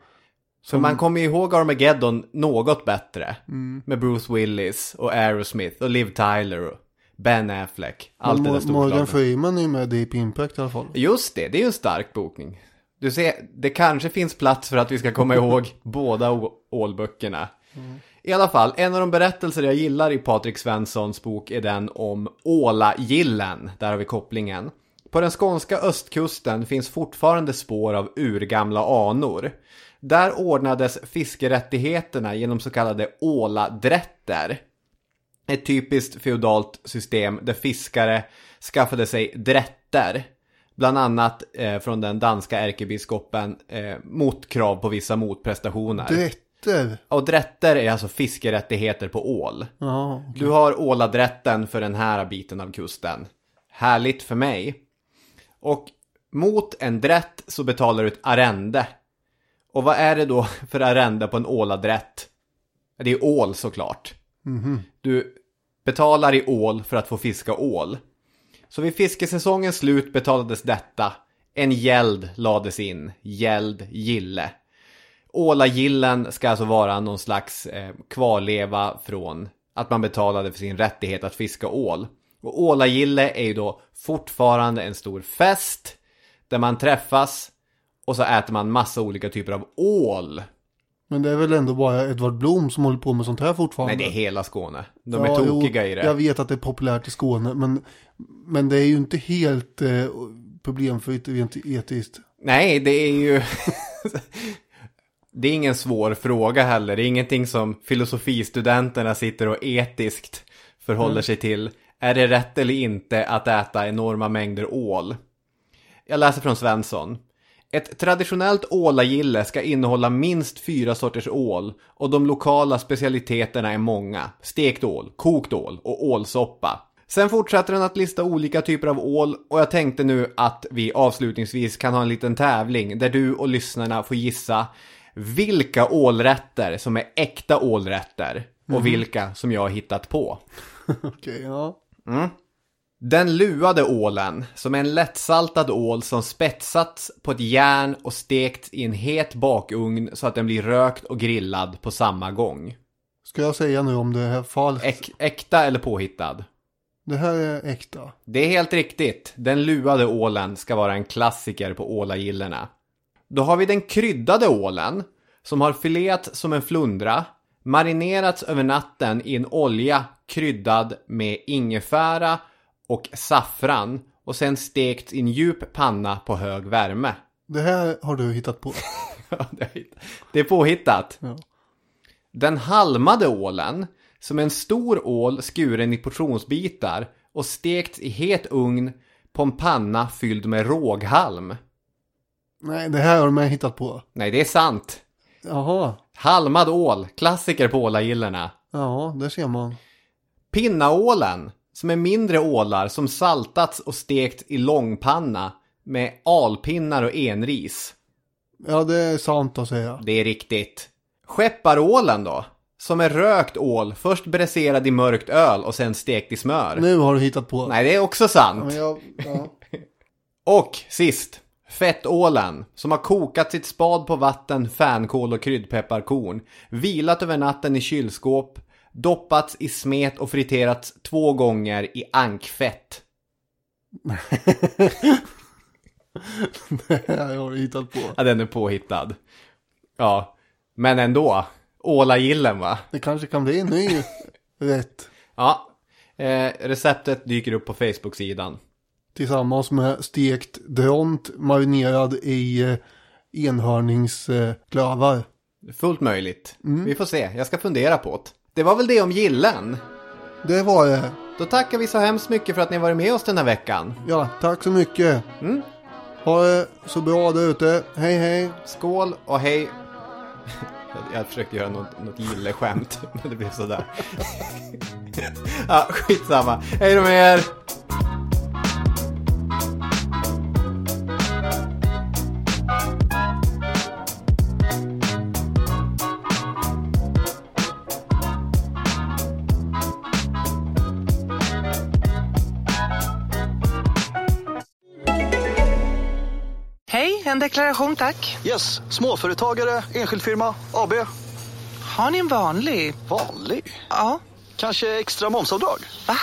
För man kommer ju ihåg Armageddon något bättre. Med Bruce Willis och Aerosmith och Liv Tyler och Ben Affleck. Allt det där Mo- Morgan. Freeman är ju med i Deep Impact i alla fall. Just det, det är ju en stark bokning. Du ser, det kanske finns plats för att vi ska komma ihåg båda ålböckerna. I alla fall, en av de berättelser jag gillar i Patrik Svenssons bok är den om Ålagillen. Där har vi kopplingen. På den skånska östkusten finns fortfarande spår av urgamla anor. Där ordnades fiskerättigheterna genom så kallade åladrätter. Ett typiskt feodalt system där fiskare skaffade sig drätter. Bland annat eh, från den danska ärkebiskopen eh, mot krav på vissa motprestationer. Drätter. Och drätter är alltså fiskerättigheter på ål. Ja, Du har åladrätten för den här biten av kusten. Härligt för mig. Och mot en drätt så betalar du ett arrende. Och vad är det då för arrende på en åladrätt? Det är ål såklart. Du betalar i ål för att få fiska ål. Så vid fiskesäsongens slut betalades detta. En gäld lades in. Gäld gille. Ålagillen ska alltså vara någon slags eh, kvarleva från att man betalade för sin rättighet att fiska ål. Och ålagille är ju då fortfarande en stor fest där man träffas och så äter man massa olika typer av ål. Men det är väl ändå bara Edvard Blom som håller på med sånt här fortfarande. Nej, det är hela Skåne. De är Ja, tokiga jo, i det. Jag vet att det är populärt i Skåne, men, men det är ju inte helt eh, problemfritt rent etiskt. Nej, det är ju... det är ingen svår fråga heller. Det är ingenting som filosofistudenterna sitter och etiskt förhåller sig till. Är det rätt eller inte att äta enorma mängder ål? Jag läser från Svensson. Ett traditionellt ålagille ska innehålla minst fyra sorters ål och de lokala specialiteterna är många. Stekt ål, kokt ål och ålsoppa. Sen fortsätter den att lista olika typer av ål och jag tänkte nu att vi avslutningsvis kan ha en liten tävling där du och lyssnarna får gissa vilka ålrätter som är äkta ålrätter och vilka som jag har hittat på. Okej, ja. Den luade ålen, som är en lättsaltad ål som spetsats på ett järn och stekts i en het bakugn så att den blir rökt och grillad på samma gång. Ska jag säga nu om det är falskt? Äk, äkta eller påhittad? Det här är äkta. Det är helt riktigt. Den luade ålen ska vara en klassiker på ålagillena. Då har vi den kryddade ålen, som har fileat som en flundra, marinerats över natten i en olja kryddad med ingefära och saffran och sen stekt i en djup panna på hög värme. Det här har du hittat på. Ja, det är- Det är påhittat. Ja. Den halmade ålen, som är en stor ål skuren i portionsbitar och stekt i het ugn på en panna fylld med råghalm. Nej, det här har de hittat på. Nej, det är sant. Jaha. Halmad ål, klassiker på ålagillorna. Ja, där ser man. Pinnaålen, som är mindre ålar som saltats och stekt i långpanna med alpinnar och enris. Ja, det är sant att säga. Det är riktigt. Skepparålen då? Som är rökt ål, först bräserad i mörkt öl och sen stekt i smör. Nu har du hittat på. Nej, det är också Ja, sant. Men jag, ja. Och sist, fettålen, som har kokat sitt spad på vatten, fänkål och kryddpepparkorn, vilat över natten i kylskåp, doppats i smet och friterats två gånger i ankfett. det här har du hittat på. Ja, den är påhittad. Ja, men ändå. Ålagillen va? Det kanske kan bli en ny rätt. Ja, eh, receptet dyker upp på Facebook-sidan. Tillsammans med stekt dront marinerad i eh, enhörningsklövar. Fullt möjligt. Vi får se, jag ska fundera på det. Det var väl det om gillen. Det var det. Då tackar vi så hemskt mycket för att ni har varit med oss den här veckan. Ja, tack så mycket. Mm. Ha det så bra där ute. Hej hej. Skål och hej. Jag försökte göra något, något gilleskämt, men det blev sådär. ja, skitsamma. Hej då med er! En deklaration tack. Yes, småföretagare, enskild firma, AB. Har ni en vanlig? Vanlig. Ja. Kanske extra momsavdrag? Va?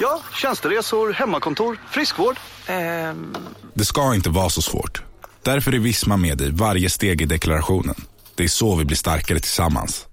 Ja, tjänsteresor, hemmakontor, friskvård. Ehm, Det ska inte vara så svårt. Därför är Visma med dig varje steg i deklarationen. Det är så vi blir starkare tillsammans.